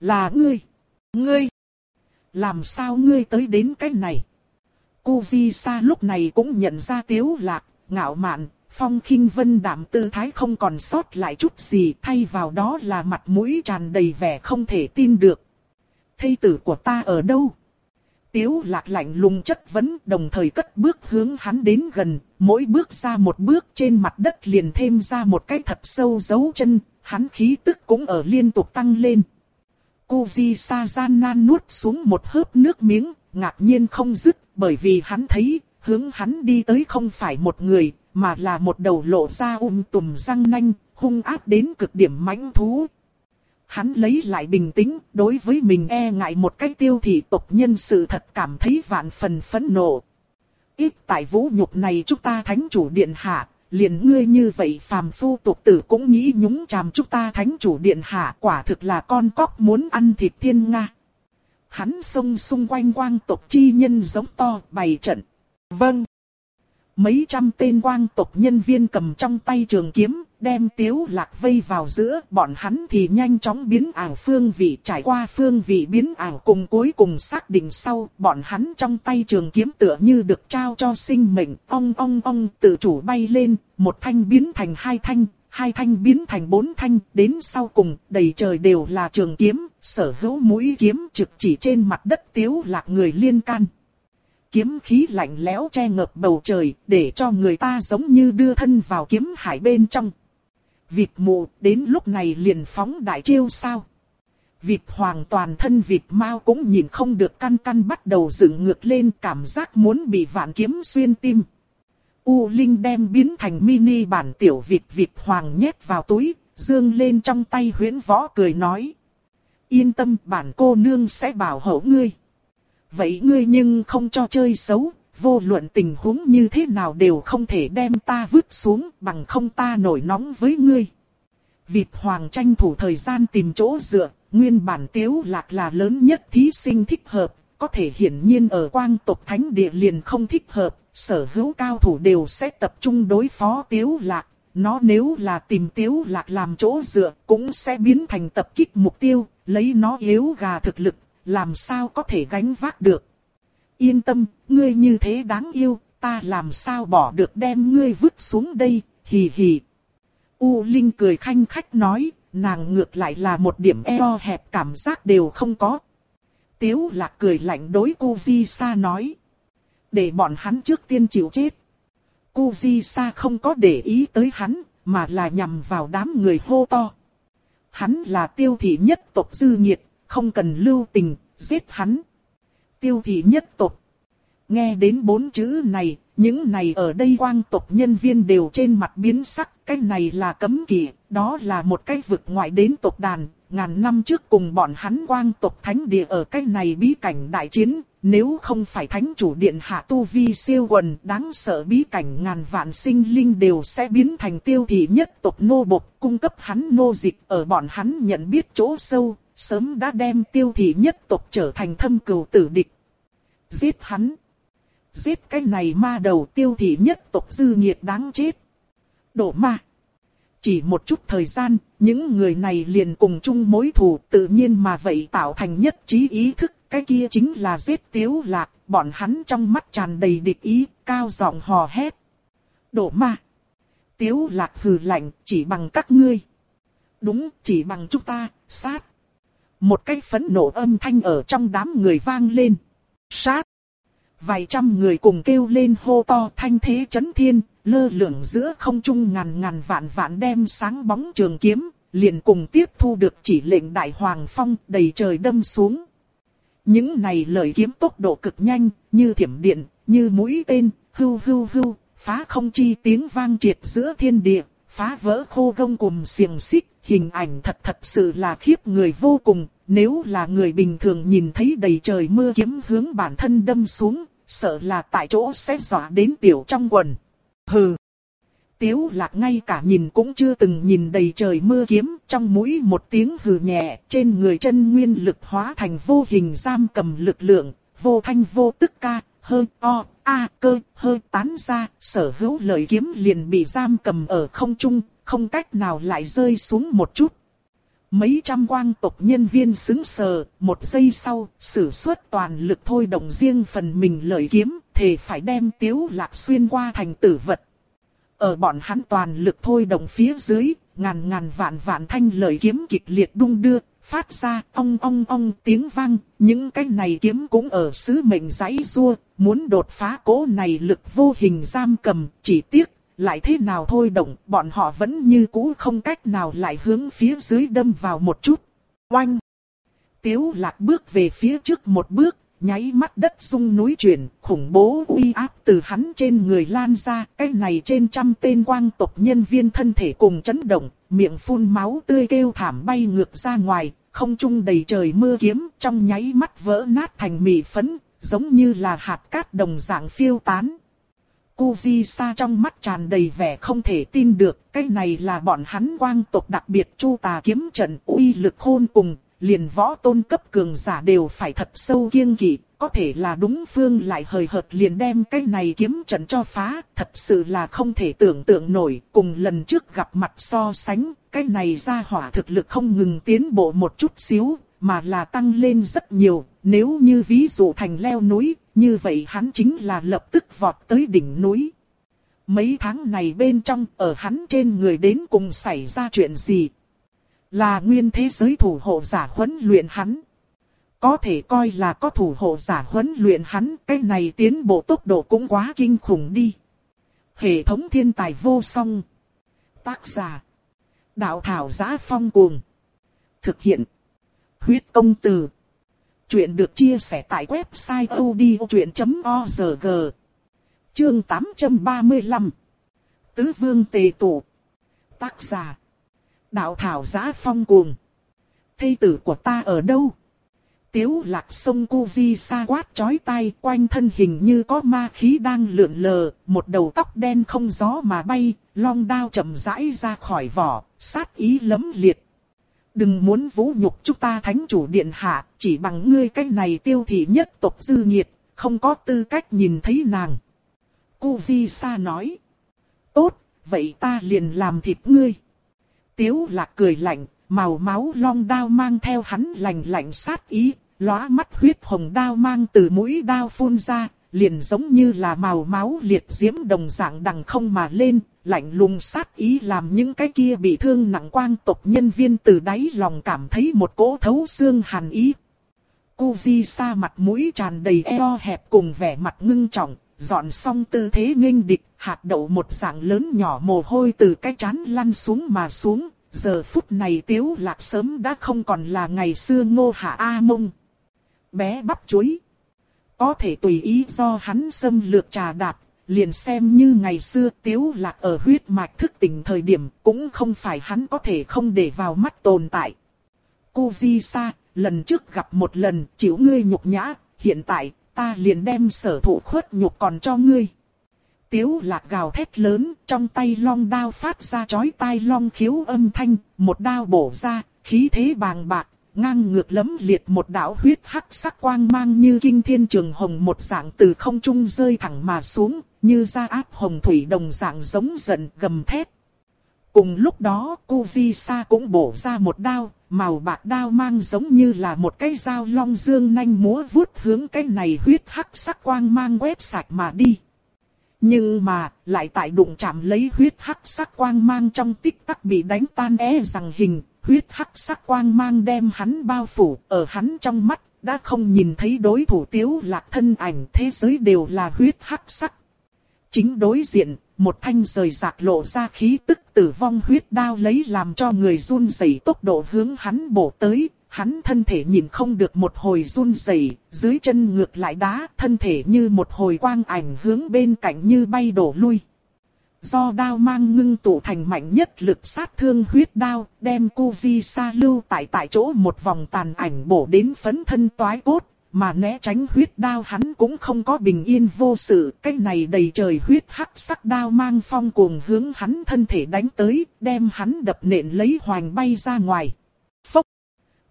Speaker 1: Là ngươi, ngươi, làm sao ngươi tới đến cái này? Cô Di sa lúc này cũng nhận ra tiếu lạc, ngạo mạn, Phong khinh vân đạm tư thái không còn sót lại chút gì thay vào đó là mặt mũi tràn đầy vẻ không thể tin được. Thây tử của ta ở đâu? Tiếu lạc lạnh lùng chất vấn đồng thời cất bước hướng hắn đến gần, mỗi bước ra một bước trên mặt đất liền thêm ra một cái thật sâu dấu chân, hắn khí tức cũng ở liên tục tăng lên. Kuji Di Sa gian nan nuốt xuống một hớp nước miếng, ngạc nhiên không dứt, bởi vì hắn thấy, hướng hắn đi tới không phải một người, mà là một đầu lộ ra um tùm răng nanh, hung ác đến cực điểm mãnh thú. Hắn lấy lại bình tĩnh, đối với mình e ngại một cách tiêu thị tộc nhân sự thật cảm thấy vạn phần phẫn nộ. Ít tại vũ nhục này chúng ta thánh chủ điện hạ, liền ngươi như vậy phàm phu tục tử cũng nghĩ nhúng chàm chúng ta thánh chủ điện hạ quả thực là con cóc muốn ăn thịt thiên nga. Hắn xông xung quanh quang tộc chi nhân giống to bày trận. Vâng. Mấy trăm tên quang tộc nhân viên cầm trong tay trường kiếm, đem tiếu lạc vây vào giữa, bọn hắn thì nhanh chóng biến ảo phương vị trải qua phương vị biến ảo cùng cuối cùng xác định sau, bọn hắn trong tay trường kiếm tựa như được trao cho sinh mệnh, ong ong ong tự chủ bay lên, một thanh biến thành hai thanh, hai thanh biến thành bốn thanh, đến sau cùng, đầy trời đều là trường kiếm, sở hữu mũi kiếm trực chỉ trên mặt đất tiếu lạc người liên can kiếm khí lạnh lẽo che ngập bầu trời, để cho người ta giống như đưa thân vào kiếm hải bên trong. Vịt mù đến lúc này liền phóng đại chiêu sao. Vịt hoàn toàn thân vịt mau cũng nhìn không được căn căn bắt đầu dựng ngược lên cảm giác muốn bị vạn kiếm xuyên tim. U Linh đem biến thành mini bản tiểu vịt vịt hoàng nhét vào túi, dương lên trong tay huyễn võ cười nói. Yên tâm bản cô nương sẽ bảo hộ ngươi. Vậy ngươi nhưng không cho chơi xấu, vô luận tình huống như thế nào đều không thể đem ta vứt xuống bằng không ta nổi nóng với ngươi. Vịt hoàng tranh thủ thời gian tìm chỗ dựa, nguyên bản tiếu lạc là lớn nhất thí sinh thích hợp, có thể hiển nhiên ở quang tộc thánh địa liền không thích hợp, sở hữu cao thủ đều sẽ tập trung đối phó tiếu lạc. Nó nếu là tìm tiếu lạc làm chỗ dựa cũng sẽ biến thành tập kích mục tiêu, lấy nó yếu gà thực lực, làm sao có thể gánh vác được. Yên tâm, ngươi như thế đáng yêu, ta làm sao bỏ được đem ngươi vứt xuống đây, hì hì. U Linh cười khanh khách nói, nàng ngược lại là một điểm eo hẹp cảm giác đều không có. Tiếu lạc cười lạnh đối cô Di Sa nói. Để bọn hắn trước tiên chịu chết. Cô Di Sa không có để ý tới hắn, mà là nhằm vào đám người hô to. Hắn là tiêu thị nhất tộc dư nhiệt, không cần lưu tình, giết hắn. Tiêu thị nhất tộc. Nghe đến bốn chữ này, những này ở đây quang tộc nhân viên đều trên mặt biến sắc, cái này là cấm kỵ, đó là một cái vực ngoại đến tộc đàn, ngàn năm trước cùng bọn hắn quang tộc thánh địa ở cái này bí cảnh đại chiến, nếu không phải thánh chủ điện hạ tu vi siêu quần đáng sợ bí cảnh ngàn vạn sinh linh đều sẽ biến thành tiêu thị nhất tộc nô bộc cung cấp hắn nô dịch ở bọn hắn nhận biết chỗ sâu, sớm đã đem tiêu thị nhất tộc trở thành thâm cừu tử địch. Giết hắn! Giết cái này ma đầu tiêu thị nhất tộc dư nghiệt đáng chết. Đổ ma! Chỉ một chút thời gian, những người này liền cùng chung mối thù tự nhiên mà vậy tạo thành nhất trí ý thức, cái kia chính là giết tiếu lạc, bọn hắn trong mắt tràn đầy địch ý, cao giọng hò hét. Đổ ma! Tiếu lạc hừ lạnh, chỉ bằng các ngươi. Đúng, chỉ bằng chúng ta, sát. Một cái phấn nộ âm thanh ở trong đám người vang lên. Sát! Vài trăm người cùng kêu lên hô to thanh thế chấn thiên, lơ lửng giữa không trung ngàn ngàn vạn vạn đem sáng bóng trường kiếm, liền cùng tiếp thu được chỉ lệnh đại hoàng phong đầy trời đâm xuống. Những này lời kiếm tốc độ cực nhanh, như thiểm điện, như mũi tên, hưu hưu hưu, phá không chi tiếng vang triệt giữa thiên địa, phá vỡ khô gông cùng xiềng xích, hình ảnh thật thật sự là khiếp người vô cùng, nếu là người bình thường nhìn thấy đầy trời mưa kiếm hướng bản thân đâm xuống, sợ là tại chỗ sẽ dọa đến tiểu trong quần. Hừ. Tiếu lạc ngay cả nhìn cũng chưa từng nhìn đầy trời mưa kiếm, trong mũi một tiếng hừ nhẹ, trên người chân nguyên lực hóa thành vô hình giam cầm lực lượng, vô thanh vô tức ca, hơi o, a cơ, hơi tán ra, sở hữu lời kiếm liền bị giam cầm ở không trung, không cách nào lại rơi xuống một chút. Mấy trăm quang tộc nhân viên xứng sờ, một giây sau, sử xuất toàn lực thôi động riêng phần mình lợi kiếm, thề phải đem tiếu lạc xuyên qua thành tử vật. Ở bọn hắn toàn lực thôi động phía dưới, ngàn ngàn vạn vạn thanh lợi kiếm kịch liệt đung đưa, phát ra ong ong ong tiếng vang, những cái này kiếm cũng ở sứ mệnh giấy rua, muốn đột phá cố này lực vô hình giam cầm, chỉ tiếc lại thế nào thôi động, bọn họ vẫn như cũ không cách nào lại hướng phía dưới đâm vào một chút. Oanh! Tiếu lạc bước về phía trước một bước, nháy mắt đất sung núi chuyển, khủng bố uy áp từ hắn trên người lan ra, cái này trên trăm tên quang tộc nhân viên thân thể cùng chấn động, miệng phun máu tươi kêu thảm bay ngược ra ngoài, không trung đầy trời mưa kiếm, trong nháy mắt vỡ nát thành mị phấn, giống như là hạt cát đồng dạng phiêu tán. Cô Sa trong mắt tràn đầy vẻ không thể tin được, cái này là bọn hắn quang tộc đặc biệt chu tà kiếm trận uy lực khôn cùng, liền võ tôn cấp cường giả đều phải thật sâu kiêng kỵ, có thể là đúng phương lại hời hợt liền đem cái này kiếm trận cho phá, thật sự là không thể tưởng tượng nổi, cùng lần trước gặp mặt so sánh, cái này ra hỏa thực lực không ngừng tiến bộ một chút xíu, mà là tăng lên rất nhiều, nếu như ví dụ thành leo núi, như vậy hắn chính là lập tức vọt tới đỉnh núi. Mấy tháng này bên trong ở hắn trên người đến cùng xảy ra chuyện gì? Là nguyên thế giới thủ hộ giả huấn luyện hắn. Có thể coi là có thủ hộ giả huấn luyện hắn, cái này tiến bộ tốc độ cũng quá kinh khủng đi. Hệ thống thiên tài vô song. Tác giả. Đạo thảo giá phong cuồng. Thực hiện. Huyết công từ. Chuyện được chia sẻ tại website odchuyện.org Chương 835 Tứ Vương Tề Tụ Tác giả Đạo thảo giá phong cuồng. Thây tử của ta ở đâu? Tiếu lạc sông cô Di xa quát chói tai quanh thân hình như có ma khí đang lượn lờ, một đầu tóc đen không gió mà bay, long đao chậm rãi ra khỏi vỏ, sát ý lấm liệt. Đừng muốn vũ nhục chúng ta thánh chủ điện hạ, chỉ bằng ngươi cái này tiêu thị nhất tộc dư nhiệt, không có tư cách nhìn thấy nàng. Cô Vi Sa nói. Tốt, vậy ta liền làm thịt ngươi. Tiếu lạc cười lạnh, màu máu long đao mang theo hắn lạnh lạnh sát ý, lóa mắt huyết hồng đao mang từ mũi đao phun ra, liền giống như là màu máu liệt diễm đồng dạng đằng không mà lên, lạnh lùng sát ý làm những cái kia bị thương nặng quang tộc nhân viên từ đáy lòng cảm thấy một cỗ thấu xương hàn ý. Cô di Sa mặt mũi tràn đầy eo hẹp cùng vẻ mặt ngưng trọng, dọn xong tư thế nghênh địch, hạt đậu một dạng lớn nhỏ mồ hôi từ cái chán lăn xuống mà xuống. Giờ phút này tiếu lạc sớm đã không còn là ngày xưa ngô hạ A mông. Bé bắp chuối. Có thể tùy ý do hắn xâm lược trà đạp, liền xem như ngày xưa tiếu lạc ở huyết mạch thức tỉnh thời điểm cũng không phải hắn có thể không để vào mắt tồn tại. Cô Di Sa, lần trước gặp một lần chịu ngươi nhục nhã, hiện tại ta liền đem sở thụ khuất nhục còn cho ngươi. Tiếu lạc gào thét lớn, trong tay long đao phát ra chói tai long khiếu âm thanh, một đao bổ ra, khí thế bàng bạc, ngang ngược lấm liệt một đạo huyết hắc sắc quang mang như kinh thiên trường hồng một dạng từ không trung rơi thẳng mà xuống, như ra áp hồng thủy đồng dạng giống giận gầm thét. Cùng lúc đó, cô Vi Sa cũng bổ ra một đao, màu bạc đao mang giống như là một cái dao long dương nanh múa vuốt hướng cái này huyết hắc sắc quang mang quét sạch mà đi. Nhưng mà, lại tại đụng chạm lấy huyết hắc sắc quang mang trong tích tắc bị đánh tan é rằng hình, huyết hắc sắc quang mang đem hắn bao phủ, ở hắn trong mắt, đã không nhìn thấy đối thủ tiếu lạc thân ảnh thế giới đều là huyết hắc sắc. Chính đối diện, một thanh rời rạc lộ ra khí tức tử vong huyết đao lấy làm cho người run rẩy tốc độ hướng hắn bổ tới, hắn thân thể nhìn không được một hồi run rẩy, dưới chân ngược lại đá, thân thể như một hồi quang ảnh hướng bên cạnh như bay đổ lui. Do đao mang ngưng tụ thành mạnh nhất lực sát thương huyết đao, đem cu vi sa lưu tại tại chỗ một vòng tàn ảnh bổ đến phấn thân toái cốt, mà né tránh huyết đao hắn cũng không có bình yên vô sự, cái này đầy trời huyết hắc sắc đao mang phong cuồng hướng hắn thân thể đánh tới, đem hắn đập nện lấy hoành bay ra ngoài. Phốc!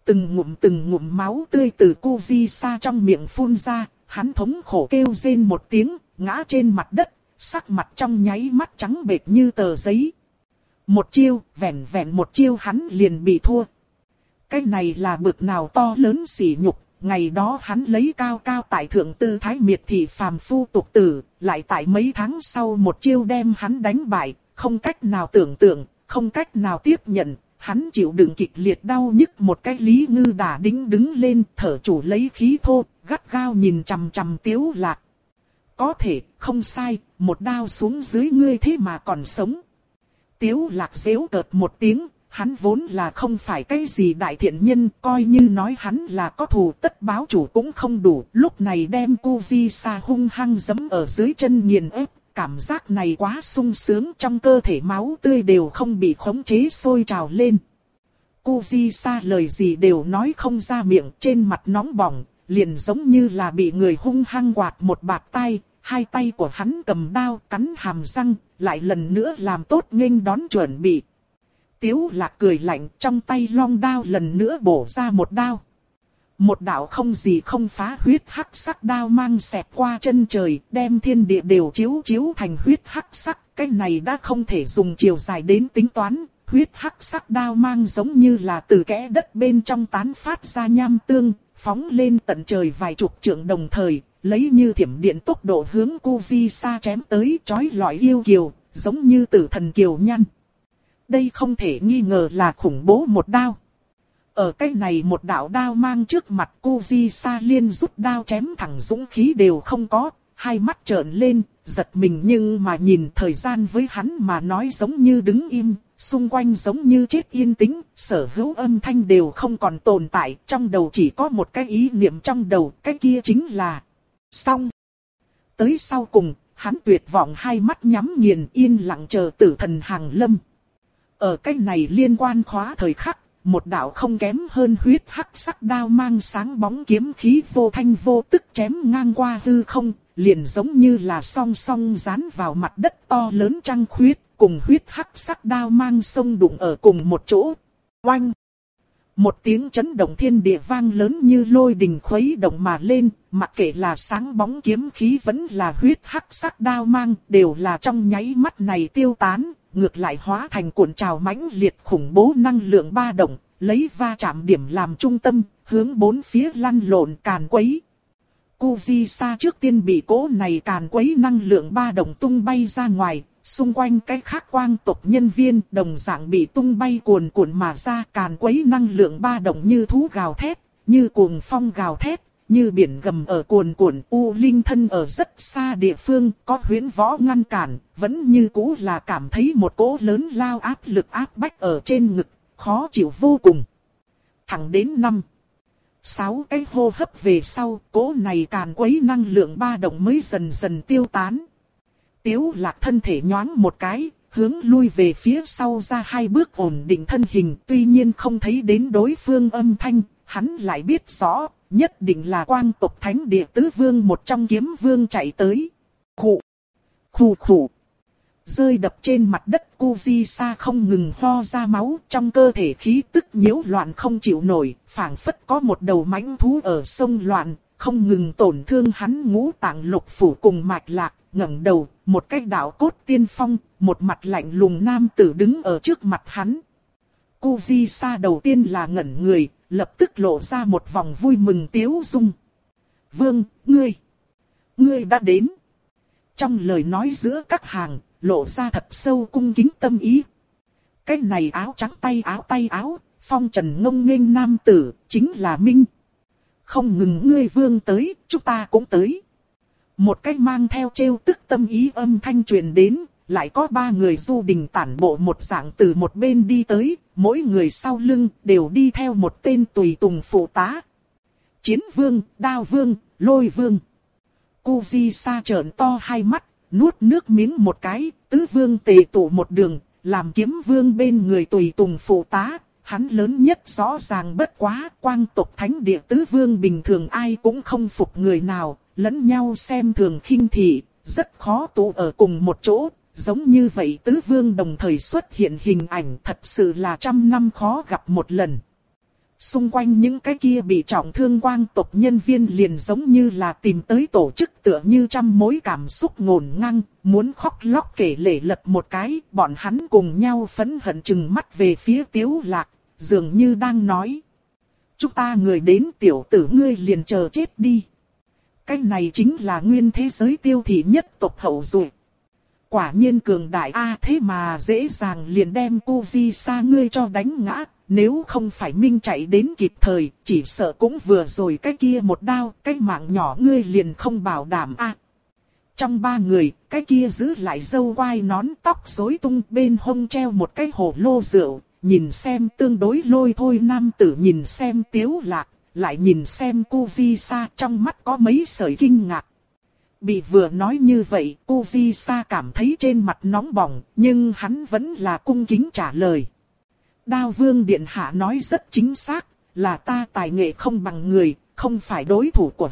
Speaker 1: Từng ngụm từng ngụm máu tươi từ cu vi sa trong miệng phun ra, hắn thống khổ kêu rên một tiếng, ngã trên mặt đất, sắc mặt trong nháy mắt trắng bệch như tờ giấy. Một chiêu, vẹn vẹn một chiêu hắn liền bị thua. Cái này là bực nào to lớn sỉ nhục, ngày đó hắn lấy cao cao tại thượng tư thái miệt thị phàm phu tục tử, lại tại mấy tháng sau một chiêu đem hắn đánh bại, không cách nào tưởng tượng, không cách nào tiếp nhận, hắn chịu đựng kịch liệt đau nhức một cái lý ngư đả đính đứng lên, thở chủ lấy khí thô, gắt gao nhìn chằm chằm tiếu lạc. Có thể, không sai, một đao xuống dưới ngươi thế mà còn sống. Tiếu lạc dễu cợt một tiếng, hắn vốn là không phải cái gì đại thiện nhân, coi như nói hắn là có thù tất báo chủ cũng không đủ. Lúc này đem cô Vi Sa hung hăng giấm ở dưới chân nghiền ép, cảm giác này quá sung sướng trong cơ thể máu tươi đều không bị khống chế sôi trào lên. Cô Vi Sa lời gì đều nói không ra miệng trên mặt nóng bỏng, liền giống như là bị người hung hăng quạt một bạt tay, hai tay của hắn cầm đao cắn hàm răng, lại lần nữa làm tốt nghênh đón chuẩn bị. Tiếu lạc cười lạnh trong tay long đao lần nữa bổ ra một đao. Một đạo không gì không phá huyết hắc sắc đao mang xẹp qua chân trời, đem thiên địa đều chiếu chiếu thành huyết hắc sắc. Cái này đã không thể dùng chiều dài đến tính toán, huyết hắc sắc đao mang giống như là từ kẽ đất bên trong tán phát ra nham tương, phóng lên tận trời vài chục trượng đồng thời, lấy như thiểm điện tốc độ hướng cu vi sa chém tới chói lọi yêu kiều, giống như tử thần kiều nhăn. Đây không thể nghi ngờ là khủng bố một đao. Ở cái này một đạo đao mang trước mặt cu Vi Sa liên rút đao chém thẳng dũng khí đều không có, hai mắt trợn lên, giật mình nhưng mà nhìn thời gian với hắn mà nói giống như đứng im, xung quanh giống như chết yên tĩnh, sở hữu âm thanh đều không còn tồn tại, trong đầu chỉ có một cái ý niệm trong đầu, cái kia chính là xong. Tới sau cùng, hắn tuyệt vọng hai mắt nhắm nghiền yên lặng chờ tử thần hàng lâm. Ở cái này liên quan khóa thời khắc, một đạo không kém hơn huyết hắc sắc đao mang sáng bóng kiếm khí vô thanh vô tức chém ngang qua hư không, liền giống như là song song dán vào mặt đất to lớn trăng khuyết, cùng huyết hắc sắc đao mang sông đụng ở cùng một chỗ. Oanh! Một tiếng chấn động thiên địa vang lớn như lôi đình khuấy động mà lên, mặc kệ là sáng bóng kiếm khí vẫn là huyết hắc sắc đao mang, đều là trong nháy mắt này tiêu tán, ngược lại hóa thành cuộn trào mãnh liệt khủng bố năng lượng ba động, lấy va chạm điểm làm trung tâm, hướng bốn phía lăn lộn càn quấy. Kuji Sa trước tiên bị cỗ này càn quấy năng lượng ba động tung bay ra ngoài, xung quanh cái khác quang tộc nhân viên đồng dạng bị tung bay cuồn cuộn mà ra càn quấy năng lượng ba động như thú gào thét, như cuồng phong gào thét, như biển gầm ở cuồn cuộn u linh thân ở rất xa địa phương có huyễn võ ngăn cản, vẫn như cũ là cảm thấy một cỗ lớn lao áp lực áp bách ở trên ngực, khó chịu vô cùng. Thẳng đến năm. Sáu cái hô hấp về sau, cỗ này càn quấy năng lượng ba động mới dần dần tiêu tán. Tiếu lạc thân thể nhoáng một cái, hướng lui về phía sau ra hai bước ổn định thân hình. Tuy nhiên không thấy đến đối phương âm thanh, hắn lại biết rõ, nhất định là quang tộc thánh địa tứ vương một trong kiếm vương chạy tới. Khụ, khụ khụ. Rơi đập trên mặt đất Kuji Sa không ngừng ho ra máu trong cơ thể khí tức nhiễu loạn không chịu nổi, phảng phất có một đầu mãnh thú ở sông loạn, không ngừng tổn thương hắn ngũ tạng lục phủ cùng mạch lạc, ngẩng đầu, một cái đạo cốt tiên phong, một mặt lạnh lùng nam tử đứng ở trước mặt hắn. Cô Di Sa đầu tiên là ngẩn người, lập tức lộ ra một vòng vui mừng tiếu dung. Vương, ngươi, ngươi đã đến. Trong lời nói giữa các hàng, lộ ra thật sâu cung kính tâm ý. Cái này áo trắng tay áo tay áo, phong trần ngông nghênh nam tử, chính là Minh. Không ngừng ngươi vương tới, chúng ta cũng tới. Một cách mang theo trêu tức tâm ý âm thanh truyền đến, lại có ba người du đình tản bộ một dạng từ một bên đi tới, mỗi người sau lưng đều đi theo một tên tùy tùng phụ tá. Chiến vương, đao vương, lôi vương. Cô Di Sa trợn to hai mắt, nuốt nước miếng một cái, tứ vương tề tụ một đường, làm kiếm vương bên người tùy tùng phụ tá. Hắn lớn nhất rõ ràng bất quá, quang tộc thánh địa tứ vương bình thường ai cũng không phục người nào, lẫn nhau xem thường khinh thị, rất khó tụ ở cùng một chỗ, giống như vậy tứ vương đồng thời xuất hiện hình ảnh thật sự là trăm năm khó gặp một lần. Xung quanh những cái kia bị trọng thương quang tộc nhân viên liền giống như là tìm tới tổ chức tựa như trăm mối cảm xúc ngổn ngang, muốn khóc lóc kể lể lật một cái, bọn hắn cùng nhau phấn hận chừng mắt về phía tiếu lạc, dường như đang nói. Chúng ta người đến tiểu tử ngươi liền chờ chết đi. Cái này chính là nguyên thế giới tiêu thị nhất tộc hậu duệ Quả nhiên cường đại a thế mà dễ dàng liền đem cô di xa ngươi cho đánh ngã. Nếu không phải Minh chạy đến kịp thời, chỉ sợ cũng vừa rồi cái kia một đao, cái mạng nhỏ ngươi liền không bảo đảm a. trong ba người, cái kia giữ lại dâu quai nón tóc rối tung bên hông treo một cái hồ lô rượu, nhìn xem tương đối lôi thôi nam tử nhìn xem tiếu lạc, lại nhìn xem cô Vi Sa trong mắt có mấy sợi kinh ngạc. Bị vừa nói như vậy, cô Vi Sa cảm thấy trên mặt nóng bỏng, nhưng hắn vẫn là cung kính trả lời. Đao Vương Điện Hạ nói rất chính xác, là ta tài nghệ không bằng người, không phải đối thủ của